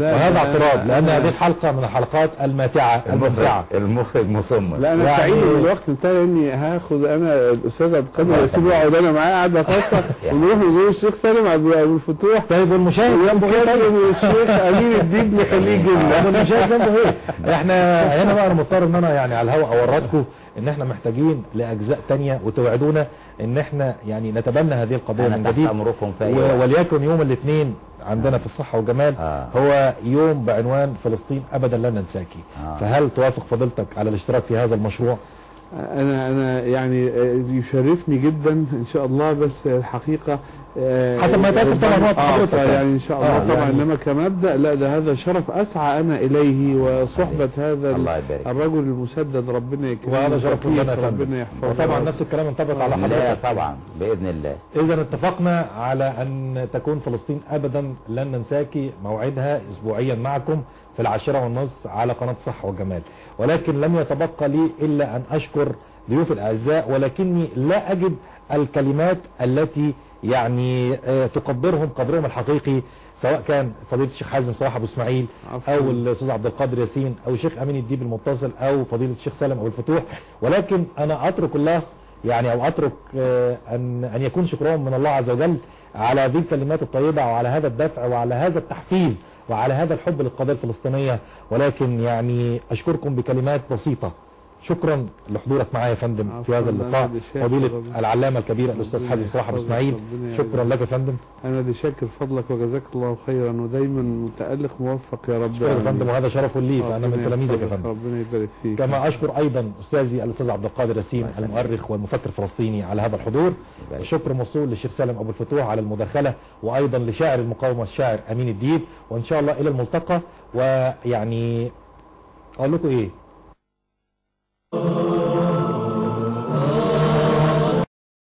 Speaker 2: وهذا اعتراض لأن
Speaker 1: أنا-
Speaker 2: هذه الحلقة من الحلقات الماتعه الممتعة.
Speaker 3: المخرج المخرج مصمم
Speaker 1: لا أنا
Speaker 2: يعني-
Speaker 1: سعيد ان الوقت انتهى لاني هاخد أنا الاستاذ عبد القادر
Speaker 3: يخليك.
Speaker 1: واقعد أنا معاه قاعدة خاصه ونروح نزور الشيخ سالم عبد ابو الفتوح.
Speaker 2: طيب والمشاهد ذنبه إيه؟ طيب؟
Speaker 1: الشيخ أمين الدين نخليه يجي لنا
Speaker 2: طب والمشاهد ذنبه إيه؟ إحنا هنا بقى أنا مضطر إن أنا يعني على الهواء اوردكم إن إحنا محتاجين لأجزاء تانية وتوعدونا إن إحنا يعني نتبنى هذه القضية
Speaker 3: أنا
Speaker 2: من جديد. وليكن يوم الاثنين عندنا في الصحة والجمال
Speaker 3: آه.
Speaker 2: هو يوم بعنوان فلسطين ابدا لن ننساكي
Speaker 3: آه.
Speaker 2: فهل توافق فضيلتك على الاشتراك في هذا المشروع
Speaker 1: أنا أنا يعني آه، يشرفني جدا إن شاء الله بس الحقيقة آه،
Speaker 2: حسب ما يتأثر طبعا وقت
Speaker 1: آه،
Speaker 2: حضرتك.
Speaker 1: يعني إن شاء الله.
Speaker 2: آه،
Speaker 1: طبعا
Speaker 2: يعني-
Speaker 1: إنما كمبدأ لا ده هذا شرف أسعى أنا إليه وصحبة هذا ال-
Speaker 3: الله يبارك.
Speaker 1: الرجل المسدد ربنا يكرمه
Speaker 2: وهذا شرف
Speaker 1: ربنا
Speaker 2: فندم
Speaker 1: يحفظه.
Speaker 2: وطبعا. نفس الكلام ينطبق على حضرتك.
Speaker 3: طبعا بإذن الله.
Speaker 2: اذا اتفقنا على أن تكون فلسطين ابدا لن ننساكي موعدها اسبوعيا معكم في العاشرة والنصف على قناة صحة والجمال ولكن لم يتبقى لي إلا أن أشكر ضيوف الأعزاء ولكني لا أجد الكلمات التي يعني آه، تقدرهم قدرهم الحقيقي سواء كان فضيلة الشيخ حازم صلاح أبو
Speaker 1: إسماعيل.
Speaker 2: أو الأستاذ عبد القادر ياسين أو الشيخ أمين الديب المتصل أو فضيلة الشيخ سالم أبو الفتوح. ولكن أنا أترك الله يعني أو أترك آه، أن أن يكون شكرهم من الله عز وجل على هذه الكلمات الطيبة وعلى هذا الدفع وعلى هذا التحفيز وعلى هذا الحب للقضية الفلسطينية. ولكن يعني أشكركم بكلمات بسيطة. شكرا لحضورك معايا يا فندم في هذا
Speaker 1: أنا
Speaker 2: اللقاء. فضيلة. العلامة الكبير الأستاذ
Speaker 1: ربنا
Speaker 2: حازم صلاح إسماعيل.
Speaker 1: ربنا
Speaker 2: شكرا. لك يا فندم.
Speaker 1: أنا اللي شاكر فضلك وجزاك الله خيرا ودايما متألق موفق يا رب.
Speaker 2: شكرا يا فندم. وهذا شرف لي فأنا من تلاميذك يا فندم.
Speaker 1: ربنا يبارك فيك.
Speaker 2: كما أشكر أيضا أستاذي الأستاذ عبد القادر ياسين المؤرخ والمفكر الفلسطيني على هذا الحضور. الشكر موصول للشيخ سالم أبو الفتوح على المداخلة وأيضا لشاعر المقاومة الشاعر أمين الديب وإن شاء الله إلى الملتقى. ويعني أقول لكم Oh.